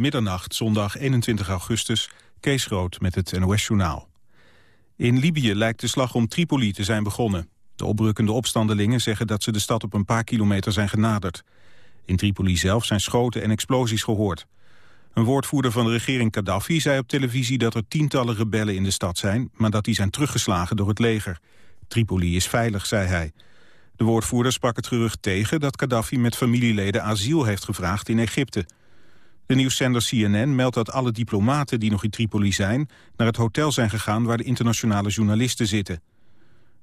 Middernacht, zondag 21 augustus, Kees Rood met het NOS-journaal. In Libië lijkt de slag om Tripoli te zijn begonnen. De oprukkende opstandelingen zeggen dat ze de stad op een paar kilometer zijn genaderd. In Tripoli zelf zijn schoten en explosies gehoord. Een woordvoerder van de regering Gaddafi zei op televisie dat er tientallen rebellen in de stad zijn, maar dat die zijn teruggeslagen door het leger. Tripoli is veilig, zei hij. De woordvoerder sprak het gerucht tegen dat Gaddafi met familieleden asiel heeft gevraagd in Egypte. De nieuwszender CNN meldt dat alle diplomaten die nog in Tripoli zijn... naar het hotel zijn gegaan waar de internationale journalisten zitten.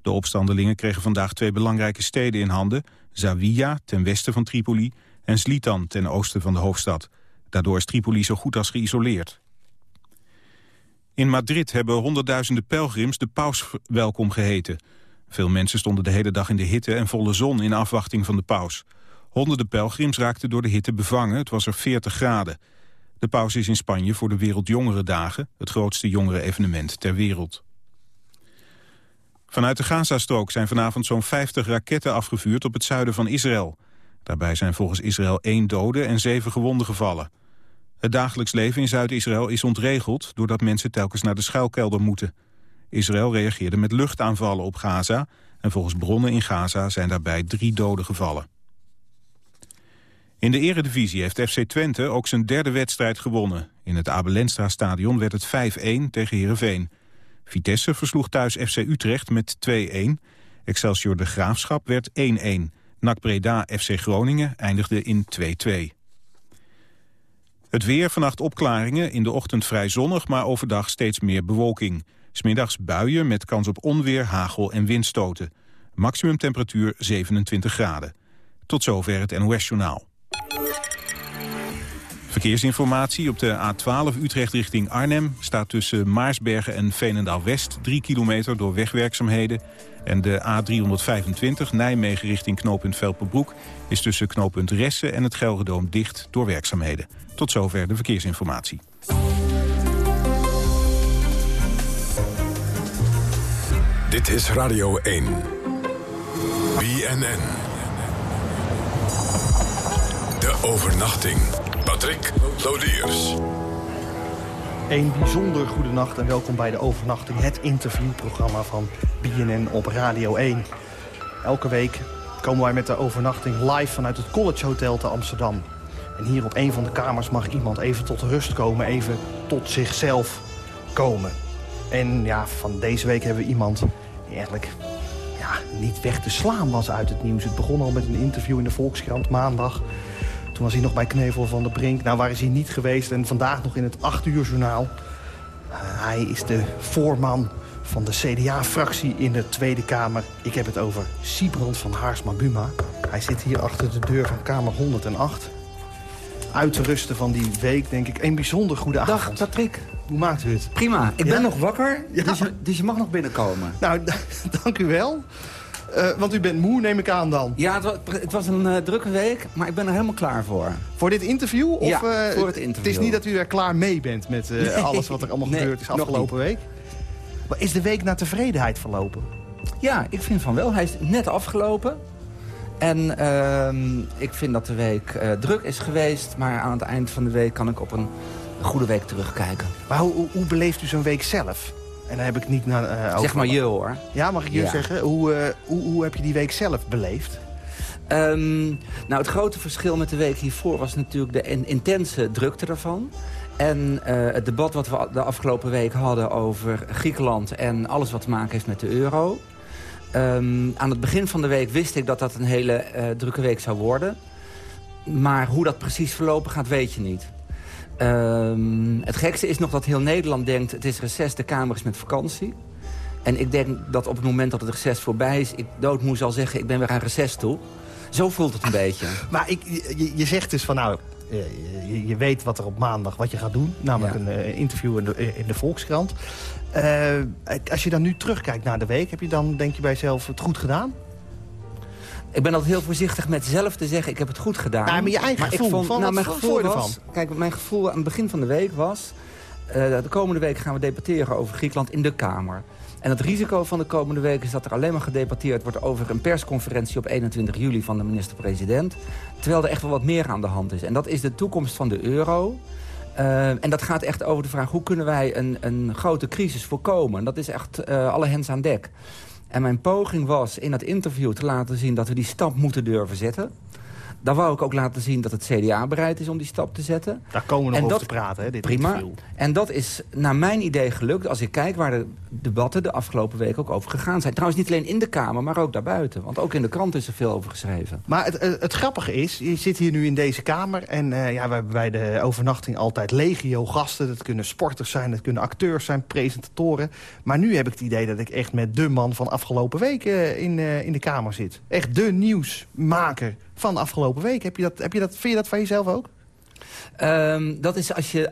De opstandelingen kregen vandaag twee belangrijke steden in handen... Zawiya, ten westen van Tripoli, en Slitan, ten oosten van de hoofdstad. Daardoor is Tripoli zo goed als geïsoleerd. In Madrid hebben honderdduizenden pelgrims de paus welkom geheten. Veel mensen stonden de hele dag in de hitte en volle zon in afwachting van de paus. Honderden pelgrims raakten door de hitte bevangen, het was er 40 graden. De paus is in Spanje voor de Wereldjongerendagen, het grootste jongeren-evenement ter wereld. Vanuit de Gazastrook zijn vanavond zo'n 50 raketten afgevuurd op het zuiden van Israël. Daarbij zijn volgens Israël één dode en zeven gewonden gevallen. Het dagelijks leven in Zuid-Israël is ontregeld... doordat mensen telkens naar de schuilkelder moeten. Israël reageerde met luchtaanvallen op Gaza... en volgens bronnen in Gaza zijn daarbij drie doden gevallen. In de eredivisie heeft FC Twente ook zijn derde wedstrijd gewonnen. In het Abelenstra stadion werd het 5-1 tegen Heerenveen. Vitesse versloeg thuis FC Utrecht met 2-1. Excelsior de Graafschap werd 1-1. NAC Breda FC Groningen eindigde in 2-2. Het weer, vannacht opklaringen, in de ochtend vrij zonnig... maar overdag steeds meer bewolking. Smiddags buien met kans op onweer, hagel en windstoten. Maximumtemperatuur 27 graden. Tot zover het NOS-journaal. Verkeersinformatie op de A12 Utrecht richting Arnhem... staat tussen Maarsbergen en Veenendaal-West 3 kilometer door wegwerkzaamheden. En de A325 Nijmegen richting knooppunt Velpenbroek... is tussen knooppunt Ressen en het Gelredoom dicht door werkzaamheden. Tot zover de verkeersinformatie. Dit is Radio 1. BNN. De overnachting. Patrick Lodiers. Een bijzonder goede nacht en welkom bij de overnachting. Het interviewprogramma van BNN op Radio 1. Elke week komen wij met de overnachting live vanuit het College Hotel te Amsterdam. En hier op een van de kamers mag iemand even tot rust komen, even tot zichzelf komen. En ja, van deze week hebben we iemand die eigenlijk ja, niet weg te slaan was uit het nieuws. Het begon al met een interview in de Volkskrant maandag. Toen was hij nog bij Knevel van der Brink. Nou, waar is hij niet geweest? En vandaag nog in het 8 uur journaal. Uh, hij is de voorman van de CDA-fractie in de Tweede Kamer. Ik heb het over Siebrand van Haarsma-Buma. Hij zit hier achter de deur van Kamer 108. Uit te rusten van die week, denk ik. Een bijzonder goede avond. Dag, Patrick. Hoe maakt u het? Prima. Ik Ja? ben nog wakker, Ja. dus, je, dus je mag nog binnenkomen. Nou, dank u wel. Eh, want u bent moe, neem ik aan dan. Ja, het was, het was een eh, drukke week, maar ik ben er helemaal klaar voor. Voor dit interview? Of, Ja, eh, voor het interview. Het is niet dat u er klaar mee bent met Nee. alles wat er allemaal Nee, gebeurd is afgelopen week. Maar is de week naar tevredenheid verlopen? Ja, ik vind van wel. Hij is net afgelopen. En ehm, ik vind dat de week druk is geweest. Maar aan het eind van de week kan ik op een goede week terugkijken. Maar hoe, hoe, hoe beleeft u zo'n week zelf? En dan heb ik niet naar... over- Zeg maar je hoor. Ja, mag ik je Ja. zeggen? Hoe, eh, hoe, hoe heb je die week zelf beleefd? Ehm, nou, het grote verschil met de week hiervoor was natuurlijk de in- intense drukte ervan. En eh, het debat wat we de afgelopen week hadden over Griekenland... en alles wat te maken heeft met de euro. Ehm, aan het begin van de week wist ik dat dat een hele drukke week zou worden. Maar hoe dat precies verlopen gaat, weet je niet. Ehm, het gekste is nog dat heel Nederland denkt... het is reces, de Kamer is met vakantie. En ik denk dat op het moment dat het reces voorbij is... ik doodmoe zal zeggen, ik ben weer aan reces toe. Zo voelt het een beetje. Maar ik, je, je zegt dus van nou... eh, Je, je weet wat er op maandag wat je gaat doen. Namelijk Ja. een eh, interview in de, in de Volkskrant. Eh, als je dan nu terugkijkt naar de week... heb je dan, denk je bij jezelf, het goed gedaan? Ik ben altijd heel voorzichtig met zelf te zeggen, ik heb het goed gedaan. Ja, maar je eigen gevoel, vond, van nou, wat mijn gevoel was, Kijk, mijn gevoel aan het begin van de week was... eh, de komende week gaan we debatteren over Griekenland in de Kamer. En het risico van de komende week is dat er alleen maar gedebatteerd wordt... over een persconferentie op 21 juli van de minister-president. Terwijl er echt wel wat meer aan de hand is. En dat is de toekomst van de euro... Uh, en dat gaat echt over de vraag... hoe kunnen wij een, een grote crisis voorkomen? Dat is echt uh, alle hens aan dek. En mijn poging was in dat interview te laten zien... dat we die stap moeten durven zetten. Dan wou ik ook laten zien dat het CDA bereid is om die stap te zetten. Daar komen we nog over te praten, hè, dit prima. interview. En dat is naar mijn idee gelukt als ik kijk waar de debatten de afgelopen week ook over gegaan zijn. Trouwens niet alleen in de Kamer, maar ook daarbuiten. Want ook in de krant is er veel over geschreven. Maar het, het, het grappige is, je zit hier nu in deze Kamer... en uh, ja, we hebben bij de overnachting altijd legio gasten. Dat kunnen sporters zijn, dat kunnen acteurs zijn, presentatoren. Maar nu heb ik het idee dat ik echt met de man van afgelopen week uh, in, uh, in de Kamer zit. Echt de nieuwsmaker van de afgelopen week. Heb je dat, heb je dat, vind je dat van jezelf ook? Um, dat is als je...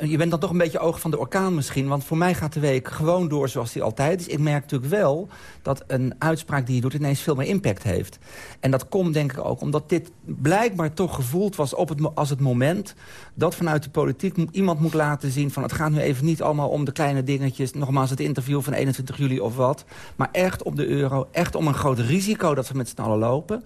Uh, je bent dan toch een beetje oog van de orkaan misschien. Want voor mij gaat de week gewoon door zoals die altijd is. Ik merk natuurlijk wel dat een uitspraak die je doet... ineens veel meer impact heeft. En dat komt denk ik ook omdat dit blijkbaar toch gevoeld was... Op het, als het moment dat vanuit de politiek iemand moet laten zien... van het gaat nu even niet allemaal om de kleine dingetjes... nogmaals het interview van 21 juli of wat... maar echt om de euro, echt om een groot risico dat we met z'n allen lopen...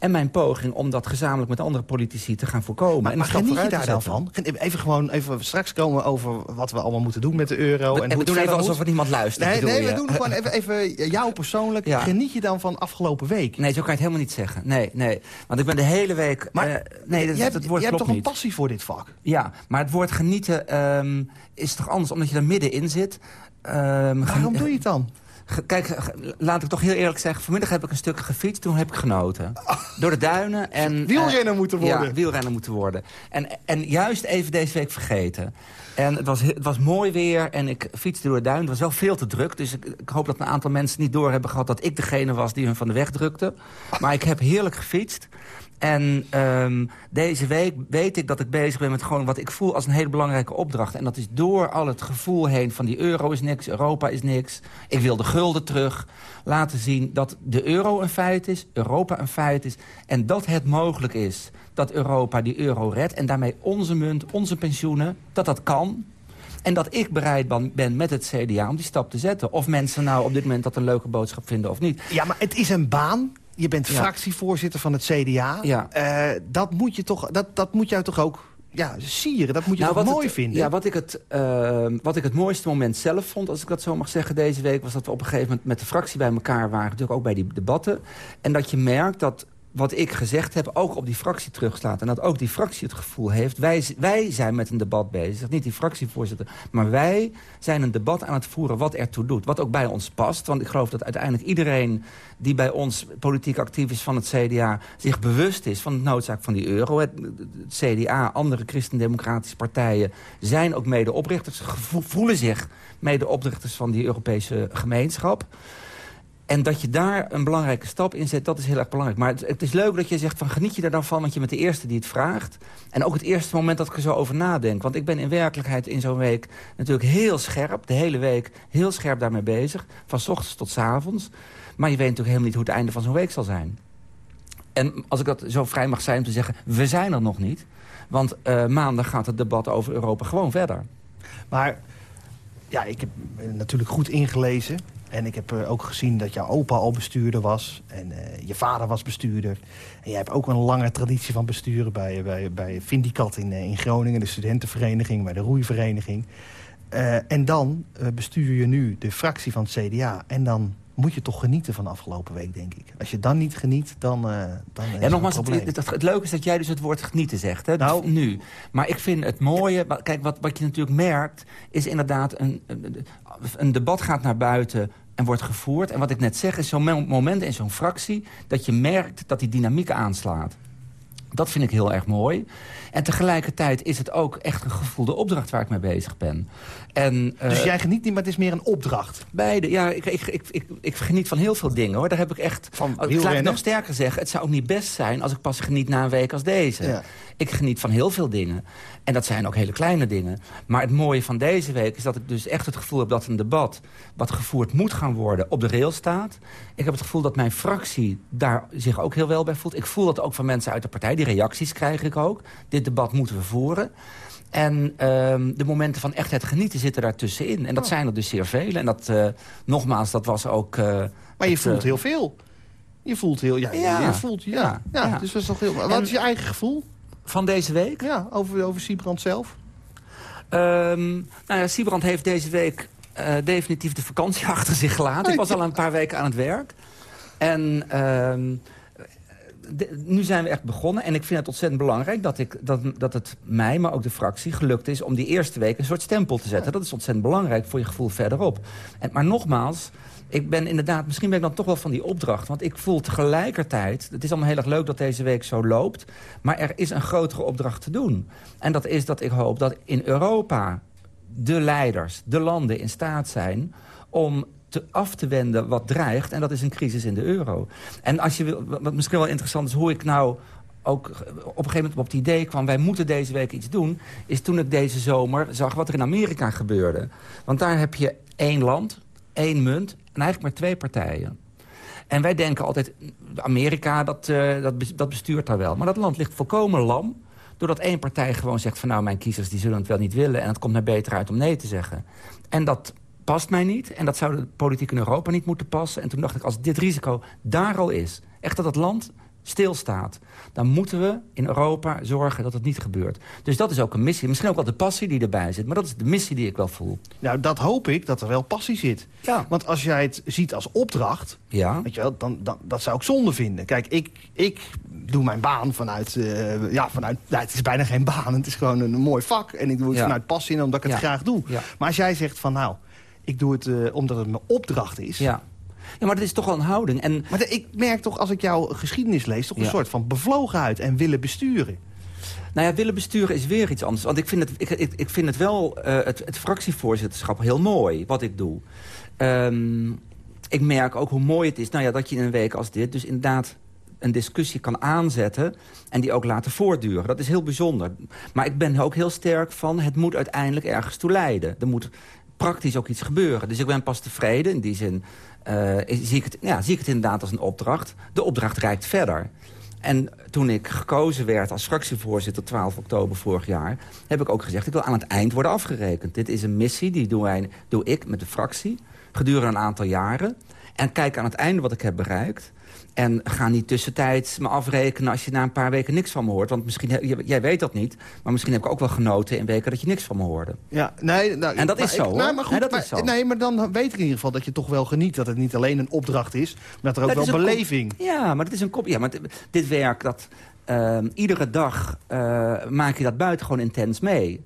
En mijn poging om dat gezamenlijk met andere politici te gaan voorkomen. Maar, en maar geniet je daar dan van? Even gewoon, even straks komen over wat we allemaal moeten doen met de euro. We, en, en we doen even alsof er niemand luistert. Nee, we doen gewoon even, even jou persoonlijk. Ja. Geniet je dan van afgelopen week? Nee, zo kan je het helemaal niet zeggen. Nee, nee. Want ik ben de hele week... Maar uh, nee, dat, je hebt, woord je hebt toch niet. een passie voor dit vak? Ja, maar het woord genieten um, is toch anders omdat je er middenin zit. Um, Waarom doe je het dan? Kijk, laat ik toch heel eerlijk zeggen... vanmiddag heb ik een stuk gefietst, toen heb ik genoten. Door de duinen. En, wielrenner uh, moeten worden. Ja, wielrenner moeten worden. En, en juist even deze week vergeten. En het was, het was mooi weer en ik fietste door de duinen. Het was wel veel te druk, dus ik, ik, hoop dat een aantal mensen niet door hebben gehad... dat ik degene was die hun van de weg drukte. Maar ik heb heerlijk gefietst. En um, deze week weet ik dat ik bezig ben met gewoon wat ik voel als een hele belangrijke opdracht. En dat is door al het gevoel heen van die euro is niks, Europa is niks. Ik wil de gulden terug. Laten zien dat de euro een feit is, Europa een feit is. En dat het mogelijk is dat Europa die euro redt. En daarmee onze munt, onze pensioenen, dat dat kan. En dat ik bereid ben met het CDA om die stap te zetten. Of mensen nou op dit moment dat een leuke boodschap vinden of niet. Ja, maar het is een baan. Je bent ja. fractievoorzitter van het CDA. Ja. Uh, dat, moet je toch, dat, dat moet jou toch ook ja, sieren? Dat moet je nou, toch mooi het, vinden? Ja, wat ik, het, uh, wat ik het mooiste moment zelf vond, als ik dat zo mag zeggen, deze week... was dat we op een gegeven moment met de fractie bij elkaar waren. Natuurlijk ook bij die debatten. En dat je merkt dat wat ik gezegd heb ook op die fractie terugslaat. En dat ook die fractie het gevoel heeft... wij, wij zijn met een debat bezig, niet die fractievoorzitter... maar wij zijn een debat aan het voeren wat ertoe doet. Wat ook bij ons past. Want ik geloof dat uiteindelijk iedereen die bij ons politiek actief is van het CDA... zich bewust is van de noodzaak van die euro. Het, het CDA, andere christendemocratische partijen... zijn ook mede-oprichters, voelen zich mede-oprichters van die Europese gemeenschap... En dat je daar een belangrijke stap in zet, dat is heel erg belangrijk. Maar het, is leuk dat je zegt, van geniet je er dan van... want je bent de eerste die het vraagt. En ook het eerste moment dat ik er zo over nadenk. Want ik ben in werkelijkheid in zo'n week natuurlijk heel scherp... de hele week heel scherp daarmee bezig. Van ochtends tot s avonds. Maar je weet natuurlijk helemaal niet hoe het einde van zo'n week zal zijn. En als ik dat zo vrij mag zijn om te zeggen... we zijn er nog niet. Want uh, maandag gaat het debat over Europa gewoon verder. Maar ja, ik heb natuurlijk goed ingelezen. En ik heb ook gezien dat jouw opa al bestuurder was. En uh, je vader was bestuurder. En jij hebt ook een lange traditie van besturen bij, bij, bij Vindicat in, in Groningen. De studentenvereniging, bij de roeivereniging. En dan bestuur je nu de fractie van het CDA. En dan moet je toch genieten van de afgelopen week, denk ik. Als je dan niet geniet, dan, uh, dan ja, nogmaals, het, het, het, het, leuke is dat jij dus het woord genieten zegt. Hè? Nou, nu. Maar ik vind het mooie... Kijk, wat, wat je natuurlijk merkt... is inderdaad een, een, een debat gaat naar buiten en wordt gevoerd. En wat ik net zeg, is zo'n moment in zo'n fractie... dat je merkt dat die dynamiek aanslaat. Dat vind ik heel erg mooi. En tegelijkertijd is het ook echt een gevoelde opdracht waar ik mee bezig ben. En, uh, dus jij geniet niet, maar het is meer een opdracht? Beide. Ja, ik, ik, ik, ik, ik geniet van heel veel dingen, hoor. Daar heb ik echt... Van ik laat het nog sterker zeggen. Het zou ook niet best zijn als ik pas geniet na een week als deze. Ja. Ik geniet van heel veel dingen. En dat zijn ook hele kleine dingen. Maar het mooie van deze week is dat ik dus echt het gevoel heb... dat een debat wat gevoerd moet gaan worden op de rail staat. Ik heb het gevoel dat mijn fractie daar zich ook heel wel bij voelt. Ik voel dat ook van mensen uit de partij. Die reacties krijg ik ook. Dit debat moeten we voeren. En um, de momenten van echt het genieten zitten daartussenin. En dat Oh. zijn er dus zeer veel. En dat, uh, nogmaals, dat was ook... Uh, Maar je het, voelt uh, heel veel. Je voelt heel... Ja, Ja. je voelt... Ja, ja, Ja, ja. Dus dat is toch heel... Wat is je eigen gevoel? Van deze week? Ja, over, over Siebrand zelf? Ehm, nou ja, Siebrand heeft deze week definitief de vakantie achter zich gelaten. Ik was al een paar weken aan het werk. En nu zijn we echt begonnen. En ik vind het ontzettend belangrijk dat, ik, dat, dat het mij, maar ook de fractie, gelukt is... om die eerste week een soort stempel te zetten. Dat is ontzettend belangrijk voor je gevoel verderop. En, maar nogmaals, ik ben inderdaad, misschien ben ik dan toch wel van die opdracht. Want ik voel tegelijkertijd, het is allemaal heel erg leuk dat deze week zo loopt... maar er is een grotere opdracht te doen. En dat is dat ik hoop dat in Europa de leiders, de landen in staat zijn... om te af te wenden wat dreigt. En dat is een crisis in de euro. En als je wil, wat misschien wel interessant is, hoe ik nou ook op een gegeven moment op het idee kwam... wij moeten deze week iets doen... is toen ik deze zomer zag wat er in Amerika gebeurde. Want daar heb je één land, één munt en eigenlijk maar twee partijen. En wij denken altijd, Amerika, dat, uh, dat, dat bestuurt daar wel. Maar dat land ligt volkomen lam... doordat één partij gewoon zegt van... nou, mijn kiezers die zullen het wel niet willen... en het komt mij beter uit om nee te zeggen. En dat past mij niet. En dat zou de politiek in Europa niet moeten passen. En toen dacht ik, als dit risico daar al is... echt dat het land stilstaat... dan moeten we in Europa zorgen dat het niet gebeurt. Dus dat is ook een missie. Misschien ook wel de passie die erbij zit. Maar dat is de missie die ik wel voel. Nou, dat hoop ik, dat er wel passie zit. Ja. Want als jij het ziet als opdracht... Ja. Weet je wel, dan, dan, dat zou ik zonde vinden. Kijk, ik, ik doe mijn baan vanuit... Uh, ja, vanuit nou, het is bijna geen baan. Het is gewoon een mooi vak. En ik doe het vanuit passie en omdat ik het graag doe. Maar als jij zegt van nou... Ik doe het uh, omdat het mijn opdracht is. Ja. Ja, maar dat is toch wel een houding. En... Maar ik merk toch, als ik jouw geschiedenis lees... toch een soort van bevlogenheid en willen besturen. Nou ja, willen besturen is weer iets anders. Want ik vind het, ik, ik, ik vind het wel, uh, het, het fractievoorzitterschap, heel mooi, wat ik doe. Um, ik merk ook hoe mooi het is nou ja, dat je in een week als dit... dus inderdaad een discussie kan aanzetten en die ook laten voortduren. Dat is heel bijzonder. Maar ik ben ook heel sterk van, het moet uiteindelijk ergens toe leiden. Er moet praktisch ook iets gebeuren. Dus ik ben pas tevreden. In die zin uh, zie, ik het, ja, zie ik het inderdaad als een opdracht. De opdracht reikt verder. En toen ik gekozen werd als fractievoorzitter 12 oktober vorig jaar... heb ik ook gezegd, ik wil aan het eind worden afgerekend. Dit is een missie, die doe, doe ik met de fractie gedurende een aantal jaren. En kijk aan het einde wat ik heb bereikt. En ga niet tussentijds me afrekenen als je na een paar weken niks van me hoort. Want misschien, jij weet dat niet, maar misschien heb ik ook wel genoten in weken dat je niks van me hoorde. Ja, nee, nou, en dat is zo, nou, maar goed, dat is zo. Nee, maar dan weet ik in ieder geval dat je toch wel geniet. Dat het niet alleen een opdracht is, maar dat er ook wel beleving. Ja, maar het is een kop. Ja, maar dit werk, dat, uh, iedere dag uh, maak je dat buitengewoon intens mee.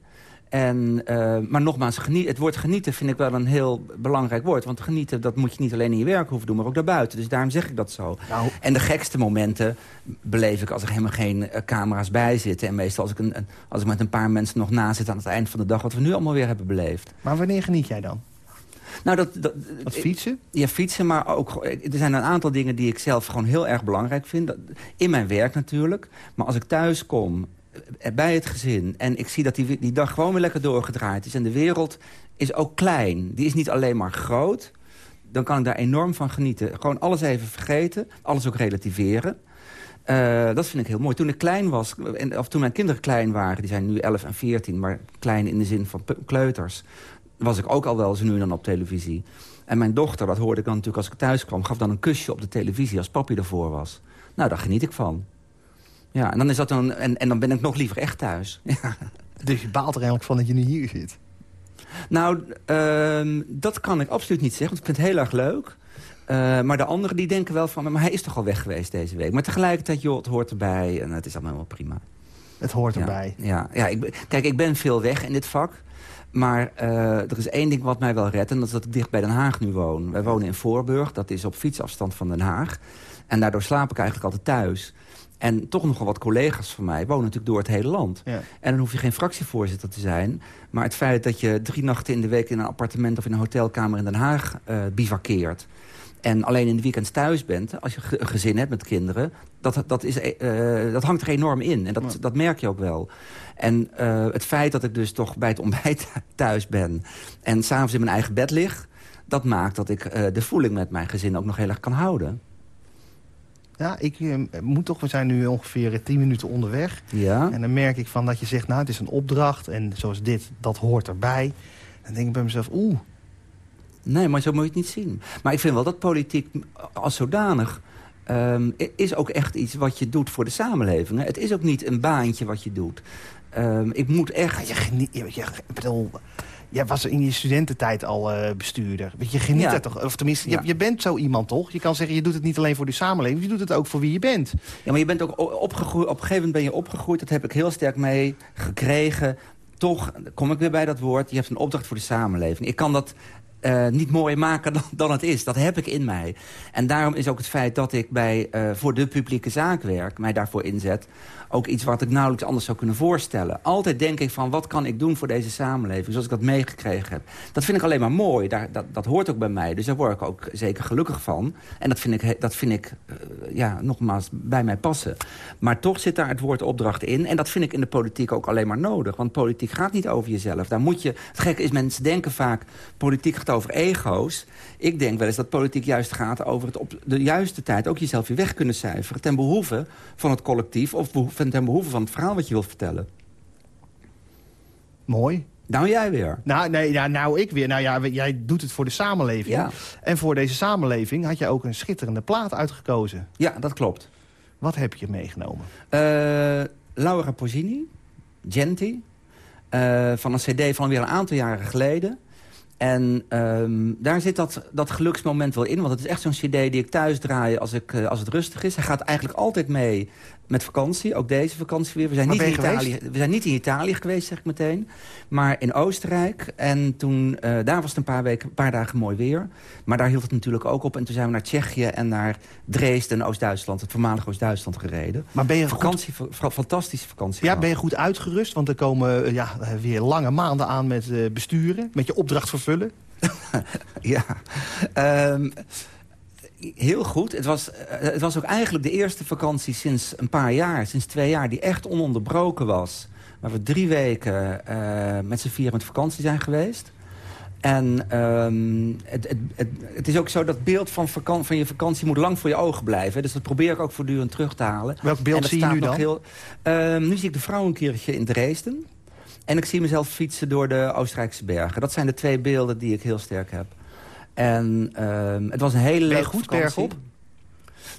En, uh, maar nogmaals, geniet, het woord genieten vind ik wel een heel belangrijk woord. Want genieten, dat moet je niet alleen in je werk hoeven doen, maar ook daarbuiten. Dus daarom zeg ik dat zo. Nou. En de gekste momenten beleef ik als er helemaal geen uh, camera's bij zitten. En meestal als ik, een, als ik met een paar mensen nog na zit aan het eind van de dag... wat we nu allemaal weer hebben beleefd. Maar wanneer geniet jij dan? Nou, dat, dat, Wat fietsen? Ja, fietsen, maar ook... Er zijn een aantal dingen die ik zelf gewoon heel erg belangrijk vind. In mijn werk natuurlijk. Maar als ik thuis kom eh, bij het gezin. En ik zie dat die, die dag gewoon weer lekker doorgedraaid is. En de wereld is ook klein. Die is niet alleen maar groot. Dan kan ik daar enorm van genieten. Gewoon alles even vergeten. Alles ook relativeren. Uh, dat vind ik heel mooi. Toen ik klein was, of toen mijn kinderen klein waren... die zijn nu 11 en 14, maar klein in de zin van kleuters... was ik ook al wel eens nu en dan op televisie. En mijn dochter, dat hoorde ik dan natuurlijk als ik thuis kwam... gaf dan een kusje op de televisie als papi ervoor was. Nou, daar geniet ik van. Ja, en dan, is dat een, en, en dan ben ik nog liever echt thuis. Dus je baalt er eigenlijk van dat je nu hier zit? Nou, uh, dat kan ik absoluut niet zeggen, want ik vind het heel erg leuk. Uh, maar de anderen die denken wel van, maar hij is toch al weg geweest deze week. Maar tegelijkertijd, joh, het hoort erbij en het is allemaal wel prima. Het hoort erbij. Ja, ja ik, kijk, ik ben veel weg in dit vak. Maar uh, er is één ding wat mij wel redt en dat is dat ik dicht bij Den Haag nu woon. Wij wonen in Voorburg, dat is op fietsafstand van Den Haag. En daardoor slaap ik eigenlijk altijd thuis. En toch nogal wat collega's van mij wonen natuurlijk door het hele land. Ja. En dan hoef je geen fractievoorzitter te zijn. Maar het feit dat je drie nachten in de week in een appartement... of in een hotelkamer in Den Haag uh, bivakkeert... en alleen in de weekends thuis bent, als je een gezin hebt met kinderen... dat, dat, is, uh, dat hangt er enorm in. En dat, dat merk je ook wel. En uh, het feit dat ik dus toch bij het ontbijt thuis ben... en s'avonds in mijn eigen bed lig... dat maakt dat ik de voeling met mijn gezin ook nog heel erg kan houden. Ja, ik eh, moet toch, we zijn nu ongeveer tien minuten onderweg. Ja. En dan merk ik van dat je zegt, nou, het is een opdracht. En zoals dit, dat hoort erbij. Dan denk ik bij mezelf, oeh. Nee, maar zo moet je het niet zien. Maar ik vind wel dat politiek als zodanig ehm, is ook echt iets wat je doet voor de samenleving. Hè? Het is ook niet een baantje wat je doet. Ehm, ik moet echt... Ja, je, je, je, ik bedoel, Jij was in je studententijd al uh, bestuurder. Weet je, geniet er toch? Of tenminste, je, je, bent zo iemand toch? Je kan zeggen, je doet het niet alleen voor de samenleving. Je doet het ook voor wie je bent. Ja, maar je bent ook opgegroeid. Op een gegeven moment ben je opgegroeid. Dat heb ik heel sterk mee gekregen. Toch kom ik weer bij dat woord. Je hebt een opdracht voor de samenleving. Ik kan dat uh, niet mooier maken dan, dan, het is. Dat heb ik in mij. En daarom is ook het feit dat ik bij, uh, voor de publieke zaak werk... mij daarvoor inzet ook iets wat ik nauwelijks anders zou kunnen voorstellen. Altijd denk ik van, wat kan ik doen voor deze samenleving... zoals ik dat meegekregen heb. Dat vind ik alleen maar mooi. Daar, dat, dat hoort ook bij mij. Dus daar word ik ook zeker gelukkig van. En dat vind ik, dat vind ik uh, ja, nogmaals bij mij passen. Maar toch zit daar het woord opdracht in. En dat vind ik in de politiek ook alleen maar nodig. Want politiek gaat niet over jezelf. Daar moet je, het gekke is, mensen denken vaak... politiek gaat over ego's. Ik denk wel eens dat politiek juist gaat over het op de juiste tijd... ook jezelf weer weg kunnen cijferen... ten behoeve van het collectief... of ten behoeve van het verhaal wat je wilt vertellen. Mooi. Nou, jij weer. Nou, nee, ja, nou ik weer. Nou ja, jij doet het voor de samenleving. Ja. En voor deze samenleving had je ook een schitterende plaat uitgekozen. Ja, dat klopt. Wat heb je meegenomen? Uh, Laura Pozzini, Genti. Uh, van een cd van weer een aantal jaren geleden. En um, daar zit dat, dat geluksmoment wel in. Want het is echt zo'n cd die ik thuis draai als, ik, uh, als het rustig is. Hij gaat eigenlijk altijd mee met vakantie. Ook deze vakantie weer. We zijn, niet in, Italië, we zijn niet in Italië geweest, zeg ik meteen. Maar in Oostenrijk. En toen, uh, daar was het een paar, weken, een paar dagen mooi weer. Maar daar hield het natuurlijk ook op. En toen zijn we naar Tsjechië en naar Dresden en Oost-Duitsland. Het voormalige Oost-Duitsland gereden. Maar ben je vakantie, goed... fantastische vakantie. Ja, ben je goed uitgerust? Want er komen ja, weer lange maanden aan met besturen. Met je opdracht vervullen. ja. Um, heel goed. Het was, het was ook eigenlijk de eerste vakantie sinds een paar jaar, sinds twee jaar... die echt ononderbroken was. Waar we drie weken uh, met z'n vier met vakantie zijn geweest. En um, het, het, het, het, is ook zo dat beeld van, van je vakantie moet lang voor je ogen blijven. Dus dat probeer ik ook voortdurend terug te halen. Welk beeld zie je nu dan? Heel, um, nu zie ik de vrouw een keertje in Dresden. En ik zie mezelf fietsen door de Oostenrijkse bergen. Dat zijn de twee beelden die ik heel sterk heb. En uh, het was een hele leuke goed bergop?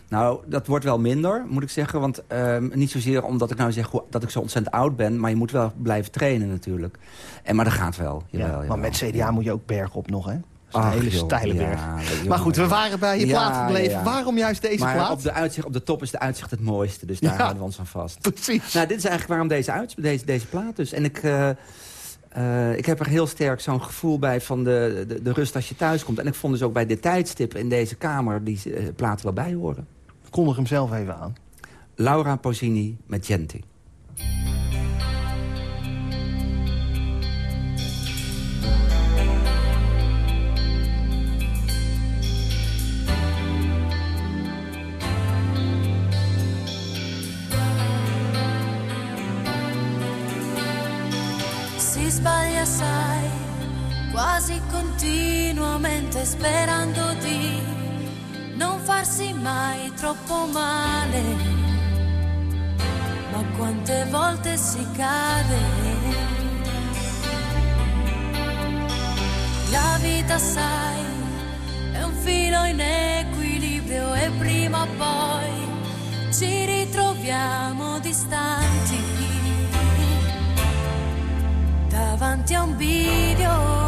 Nou, dat wordt wel minder, moet ik zeggen. Want uh, niet zozeer omdat ik nou zeg dat ik zo ontzettend oud ben... maar je moet wel blijven trainen natuurlijk. En, maar dat gaat wel. Jawel, ja, maar jawel. met CDA moet je ook bergop nog, hè? Dat is een hele joh, steile berg. Ja, maar goed, we waren bij je plaat gebleven. Waarom juist deze maar plaat? Op de, uitzicht, op de top is de uitzicht het mooiste. Dus daar houden we ons aan vast. Precies. Nou, dit is eigenlijk waarom deze, uit, deze, deze plaat dus. En ik... Uh, uh, ik heb er heel sterk zo'n gevoel bij van de, de, de, rust als je thuis komt. En ik vond dus ook bij dit tijdstip in deze kamer die uh, platen wel bij horen. Kondig hem zelf even aan. Laura Posini met Genti. Sbaglia sai, quasi continuamente sperando di non farsi mai troppo male. Ma quante volte si cade. La vita sai, è un filo in equilibrio e prima o poi ci ritroviamo distanti davanti a un bivio.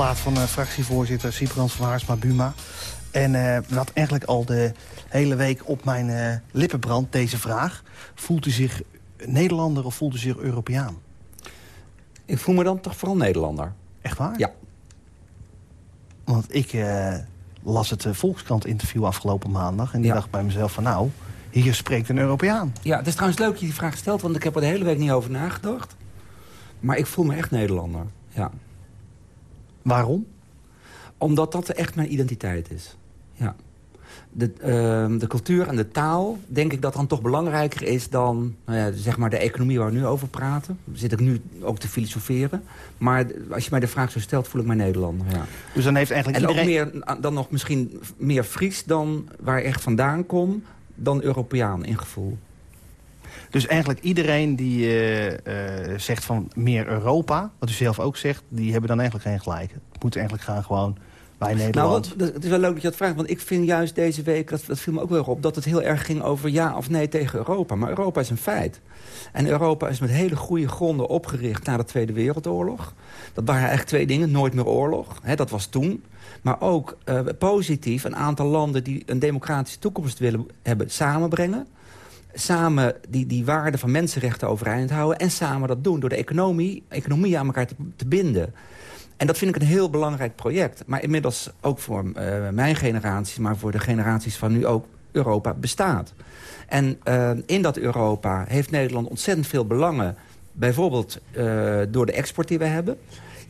Plaat van uh, fractievoorzitter Sibrand van Haarsma Buma. En uh, wat eigenlijk al de hele week op mijn uh, lippen brandt, deze vraag. Voelt u zich Nederlander of voelt u zich Europeaan? Ik voel me dan toch vooral Nederlander. Echt waar? Ja. Want ik uh, las het Volkskrant-interview afgelopen maandag... en die Ja. dacht bij mezelf van nou, hier spreekt een Europeaan. Ja, het is trouwens leuk dat je die vraag stelt, want ik heb er de hele week niet over nagedacht. Maar ik voel me echt Nederlander, ja. Waarom? Omdat dat echt mijn identiteit is. Ja. De, ehm, de cultuur en de taal, denk ik dat dan toch belangrijker is dan nou ja, zeg maar de economie waar we nu over praten. Daar zit ik nu ook te filosoferen. Maar als je mij de vraag zo stelt, voel ik mij Nederlander. Ja. Dus dan heeft eigenlijk En iedereen... ook meer, dan nog misschien meer Fries dan waar ik echt vandaan kom, dan Europeaan in gevoel. Dus eigenlijk iedereen die eh, eh, zegt van meer Europa... wat u zelf ook zegt, die hebben dan eigenlijk geen gelijk. Het moet eigenlijk gaan gewoon bij Nou, Nederland. want, dat- het is wel leuk dat je dat vraagt. Want ik vind juist deze week, dat, dat viel me ook wel op... dat het heel erg ging over ja of nee tegen Europa. Maar Europa is een feit. En Europa is met hele goede gronden opgericht na de Tweede Wereldoorlog. Dat waren eigenlijk twee dingen. Nooit meer oorlog. Hè, dat was toen. Maar ook eh, positief een aantal landen die een democratische toekomst willen hebben samenbrengen. Samen die, die waarden van mensenrechten overeind houden. En samen dat doen door de economie, economie aan elkaar te, te binden. En dat vind ik een heel belangrijk project. Maar inmiddels ook voor eh, mijn generatie, maar voor de generaties van nu ook Europa bestaat. En eh, in dat Europa heeft Nederland ontzettend veel belangen. Bijvoorbeeld eh, door de export die we hebben.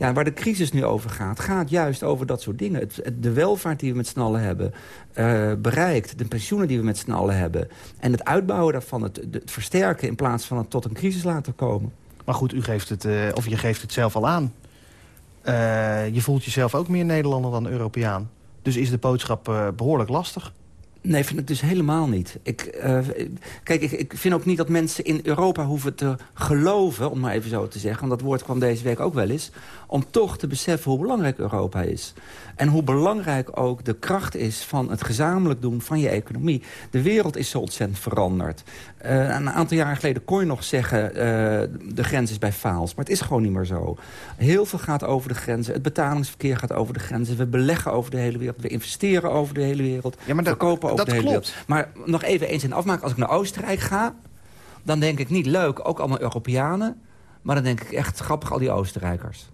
Ja, waar de crisis nu over gaat, gaat juist over dat soort dingen. Het, het- de welvaart die we met z'n allen hebben eh, bereikt. De pensioenen die we met z'n allen hebben. En het uitbouwen daarvan, het, het versterken... in plaats van het tot een crisis laten komen. Maar goed, u geeft het, eh, of je geeft het zelf al aan. Eh, je voelt jezelf ook meer Nederlander dan Europeaan. Dus is de boodschap eh, behoorlijk lastig. Nee, vind ik dus helemaal niet. Ik, kijk, ik, ik vind ook niet dat mensen in Europa hoeven te geloven... om maar even zo te zeggen, want dat woord kwam deze week ook wel eens... om toch te beseffen hoe belangrijk Europa is. En hoe belangrijk ook de kracht is van het gezamenlijk doen van je economie. De wereld is zo ontzettend veranderd. Eh, een aantal jaren geleden kon je nog zeggen... eh, de grens is bij faals, maar het is gewoon niet meer zo. Heel veel gaat over de grenzen. Het betalingsverkeer gaat over de grenzen. We beleggen over de hele wereld. We investeren over de hele wereld. Ja, maar dat- verkopen over dat de hele klopt. wereld. Maar nog even eens in afmaken. Als ik naar Oostenrijk ga, dan denk ik niet leuk. Ook allemaal Europeanen. Maar dan denk ik echt grappig, al die Oostenrijkers.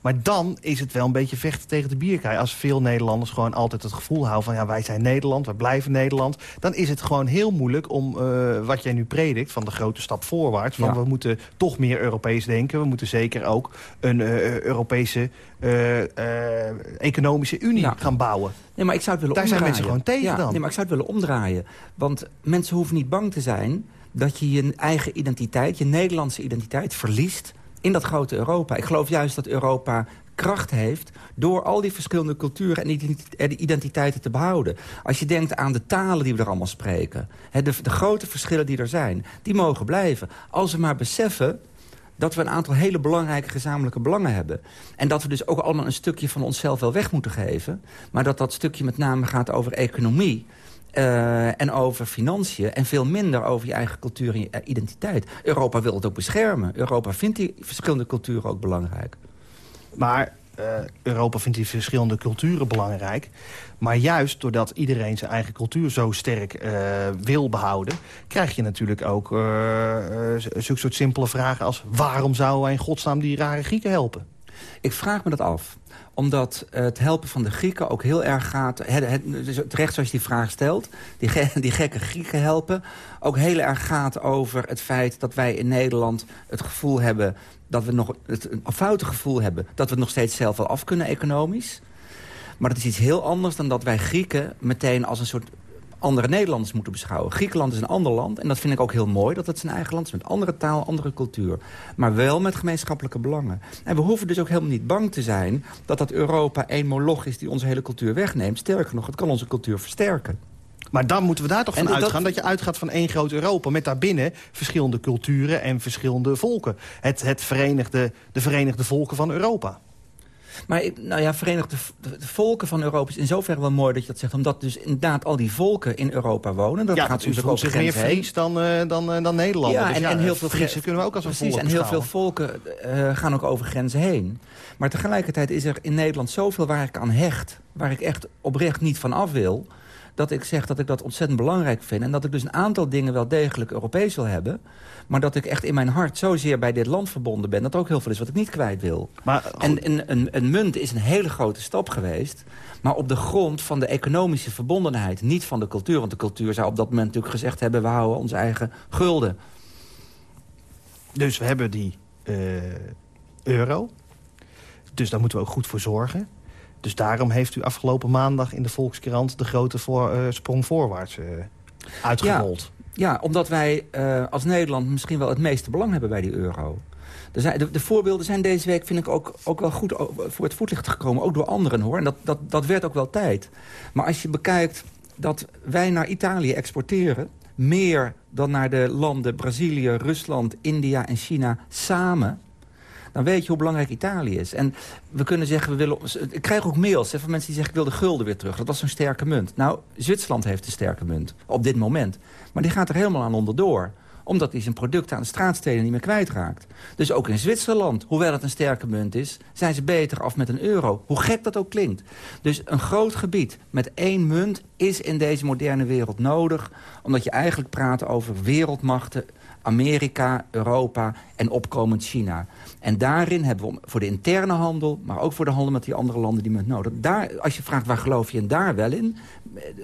Maar dan is het wel een beetje vechten tegen de bierkaai. Als veel Nederlanders gewoon altijd het gevoel houden van... ja, wij zijn Nederland, wij blijven Nederland. Dan is het gewoon heel moeilijk om eh, wat jij nu predikt... van de grote stap voorwaarts. Van Ja. we moeten toch meer Europees denken. We moeten zeker ook een eh, Europese eh, eh, economische unie Ja. gaan bouwen. Nee, maar ik zou het willen Daar zijn mensen gewoon tegen ja, dan. Nee, maar ik zou het willen omdraaien. Want mensen hoeven niet bang te zijn... dat je je eigen identiteit, je Nederlandse identiteit, verliest... in dat grote Europa. Ik geloof juist dat Europa kracht heeft... door al die verschillende culturen en identi- en identiteiten te behouden. Als je denkt aan de talen die we er allemaal spreken... Hè, de, de grote verschillen die er zijn, die mogen blijven. Als we maar beseffen dat we een aantal hele belangrijke gezamenlijke belangen hebben. En dat we dus ook allemaal een stukje van onszelf wel weg moeten geven. Maar dat dat stukje met name gaat over economie... eh, en over financiën en veel minder over je eigen cultuur en je eh, identiteit. Europa wil het ook beschermen. Europa vindt die verschillende culturen ook belangrijk. Maar eh, Europa vindt die verschillende culturen belangrijk. Maar juist doordat iedereen zijn eigen cultuur zo sterk wil behouden... krijg je natuurlijk ook zulke soort simpele vragen als... waarom zouden wij in godsnaam die rare Grieken helpen? Ik vraag me dat af omdat het helpen van de Grieken ook heel erg gaat... Het, terecht zoals je die vraag stelt, die, die gekke Grieken helpen... ook heel erg gaat over het feit dat wij in Nederland het gevoel hebben... dat we nog het, een foute gevoel hebben... dat we het nog steeds zelf wel af kunnen economisch. Maar dat is iets heel anders dan dat wij Grieken meteen als een soort andere Nederlanders moeten beschouwen. Griekenland is een ander land en dat vind ik ook heel mooi... dat het zijn eigen land is met andere taal, andere cultuur. Maar wel met gemeenschappelijke belangen. En we hoeven dus ook helemaal niet bang te zijn... dat dat Europa één moloch is die onze hele cultuur wegneemt. Sterker nog, het kan onze cultuur versterken. Maar dan moeten we daar toch En van dat- uitgaan dat je uitgaat van één groot Europa... met daarbinnen verschillende culturen en verschillende volken. Het, het verenigde, de Verenigde Volken van Europa. Maar nou ja, Verenigde Volken van Europa is in zoverre wel mooi dat je dat zegt. Omdat dus inderdaad al die volken in Europa wonen. Dat ja, gaat soms ook zich meer Fries dan, uh, dan, uh, dan Nederland. Ja, dus en, ja, en heel veel Friesen kunnen we ook als een precies, en heel veel volken uh, gaan ook over grenzen heen. Maar tegelijkertijd is er in Nederland zoveel waar ik aan hecht... waar ik echt oprecht niet van af wil dat ik zeg dat ik dat ontzettend belangrijk vind... en dat ik dus een aantal dingen wel degelijk Europees wil hebben... maar dat ik echt in mijn hart zozeer bij dit land verbonden ben... dat ook heel veel is wat ik niet kwijt wil. Maar, en een, een, een munt is een hele grote stap geweest... maar op de grond van de economische verbondenheid, niet van de cultuur. Want de cultuur zou op dat moment natuurlijk gezegd hebben... we houden onze eigen gulden. Dus we hebben die uh, euro. Dus daar moeten we ook goed voor zorgen. Dus daarom heeft u afgelopen maandag in de Volkskrant... de grote voor, uh, sprong voorwaarts uh, uitgerold. Ja, ja omdat wij uh, als Nederland misschien wel het meeste belang hebben bij die euro. Er zijn, de, de, voorbeelden zijn deze week, vind ik, ook, ook wel goed voor het voetlicht gekomen. Ook door anderen, hoor. En dat, dat, dat werd ook wel tijd. Maar als je bekijkt dat wij naar Italië exporteren... meer dan naar de landen Brazilië, Rusland, India en China samen dan weet je hoe belangrijk Italië is. En we kunnen zeggen, we willen... Ik krijg ook mails hè, van mensen die zeggen... ik wil de gulden weer terug. Dat was zo'n sterke munt. Nou, Zwitserland heeft een sterke munt. Op dit moment. Maar die gaat er helemaal aan onderdoor omdat hij zijn producten aan de straatsteden niet meer kwijtraakt. Dus ook in Zwitserland, hoewel het een sterke munt is... zijn ze beter af met een euro. Hoe gek dat ook klinkt. Dus een groot gebied met één munt is in deze moderne wereld nodig... omdat je eigenlijk praat over wereldmachten... Amerika, Europa en opkomend China. En daarin hebben we voor de interne handel... maar ook voor de handel met die andere landen die munt nodig. Daar, als je vraagt waar geloof je en daar wel in...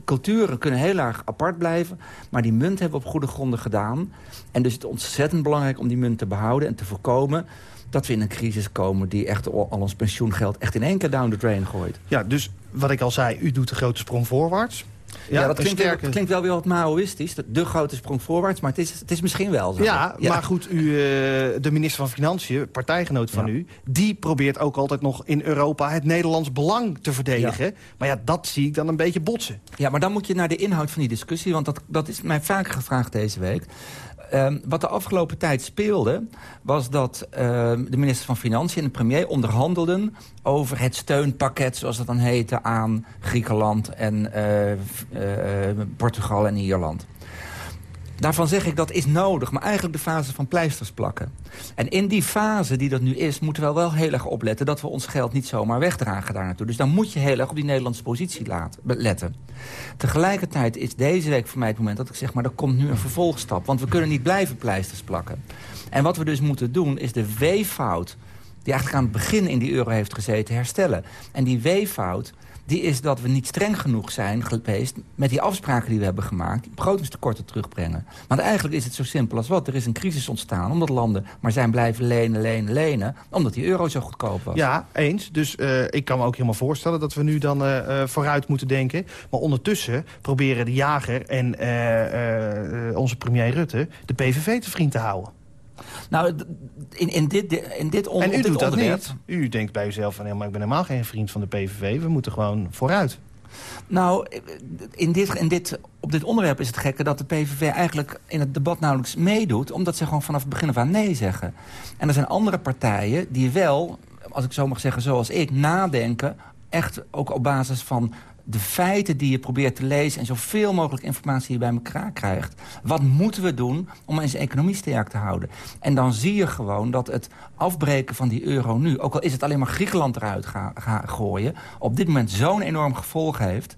culturen kunnen heel erg apart blijven... maar die munt hebben we op goede gronden gedaan. En dus het is ontzettend belangrijk om die munt te behouden... en te voorkomen dat we in een crisis komen... die echt al ons pensioengeld echt in één keer down the drain gooit. Ja, dus wat ik al zei, u doet de grote sprong voorwaarts... Ja, ja dat klinkt, sterke... klinkt wel weer wat Maoïstisch. De grote sprong voorwaarts, maar het is, het is misschien wel zo. Ja, ja. maar goed, u, uh, de minister van Financiën, partijgenoot van u... die probeert ook altijd nog in Europa het Nederlands belang te verdedigen. Maar ja, dat zie ik dan een beetje botsen. Ja, maar dan moet je naar de inhoud van die discussie... want dat, dat is mij vaker gevraagd deze week. Um, wat de afgelopen tijd speelde, was dat uh, de minister van Financiën en de premier onderhandelden over het steunpakket, zoals dat dan heette, aan Griekenland en uh, uh, Portugal en Ierland. Daarvan zeg ik dat is nodig, maar eigenlijk de fase van pleisters plakken. En in die fase die dat nu is, moeten we wel heel erg opletten... dat we ons geld niet zomaar wegdragen daar naartoe. Dus dan moet je heel erg op die Nederlandse positie laten, letten. Tegelijkertijd is deze week voor mij het moment dat ik zeg... maar er komt nu een vervolgstap, want we kunnen niet blijven pleisters plakken. En wat we dus moeten doen, is de weeffout die eigenlijk aan het begin in die euro heeft gezeten, herstellen. En die weeffout, die is dat we niet streng genoeg zijn geweest... met die afspraken die we hebben gemaakt, begrotingstekorten terugbrengen. Want eigenlijk is het zo simpel als wat. Er is een crisis ontstaan omdat landen maar zijn blijven lenen, lenen, lenen... omdat die euro zo goedkoop was. Ja, eens. Dus uh, ik kan me ook helemaal voorstellen dat we nu dan uh, uh, vooruit moeten denken. Maar ondertussen proberen de jager en onze premier Rutte... de PVV te vriend te houden. Nou, in, in dit, in dit on, En u dit doet dat onderwerp... niet. U denkt bij uzelf van, maar ik ben helemaal geen vriend van de PVV. We moeten gewoon vooruit. Nou, in dit, in dit, op dit onderwerp is het gekke dat de PVV eigenlijk in het debat nauwelijks meedoet... omdat ze gewoon vanaf het begin af aan nee zeggen. En er zijn andere partijen die wel, als ik zo mag zeggen zoals ik, nadenken... echt ook op basis van de feiten die je probeert te lezen... en zoveel mogelijk informatie je bij elkaar krijgt. Wat moeten we doen om onze economie sterk te houden? En dan zie je gewoon dat het afbreken van die euro nu... ook al is het alleen maar Griekenland eruit gaan ga gooien... op dit moment zo'n enorm gevolg heeft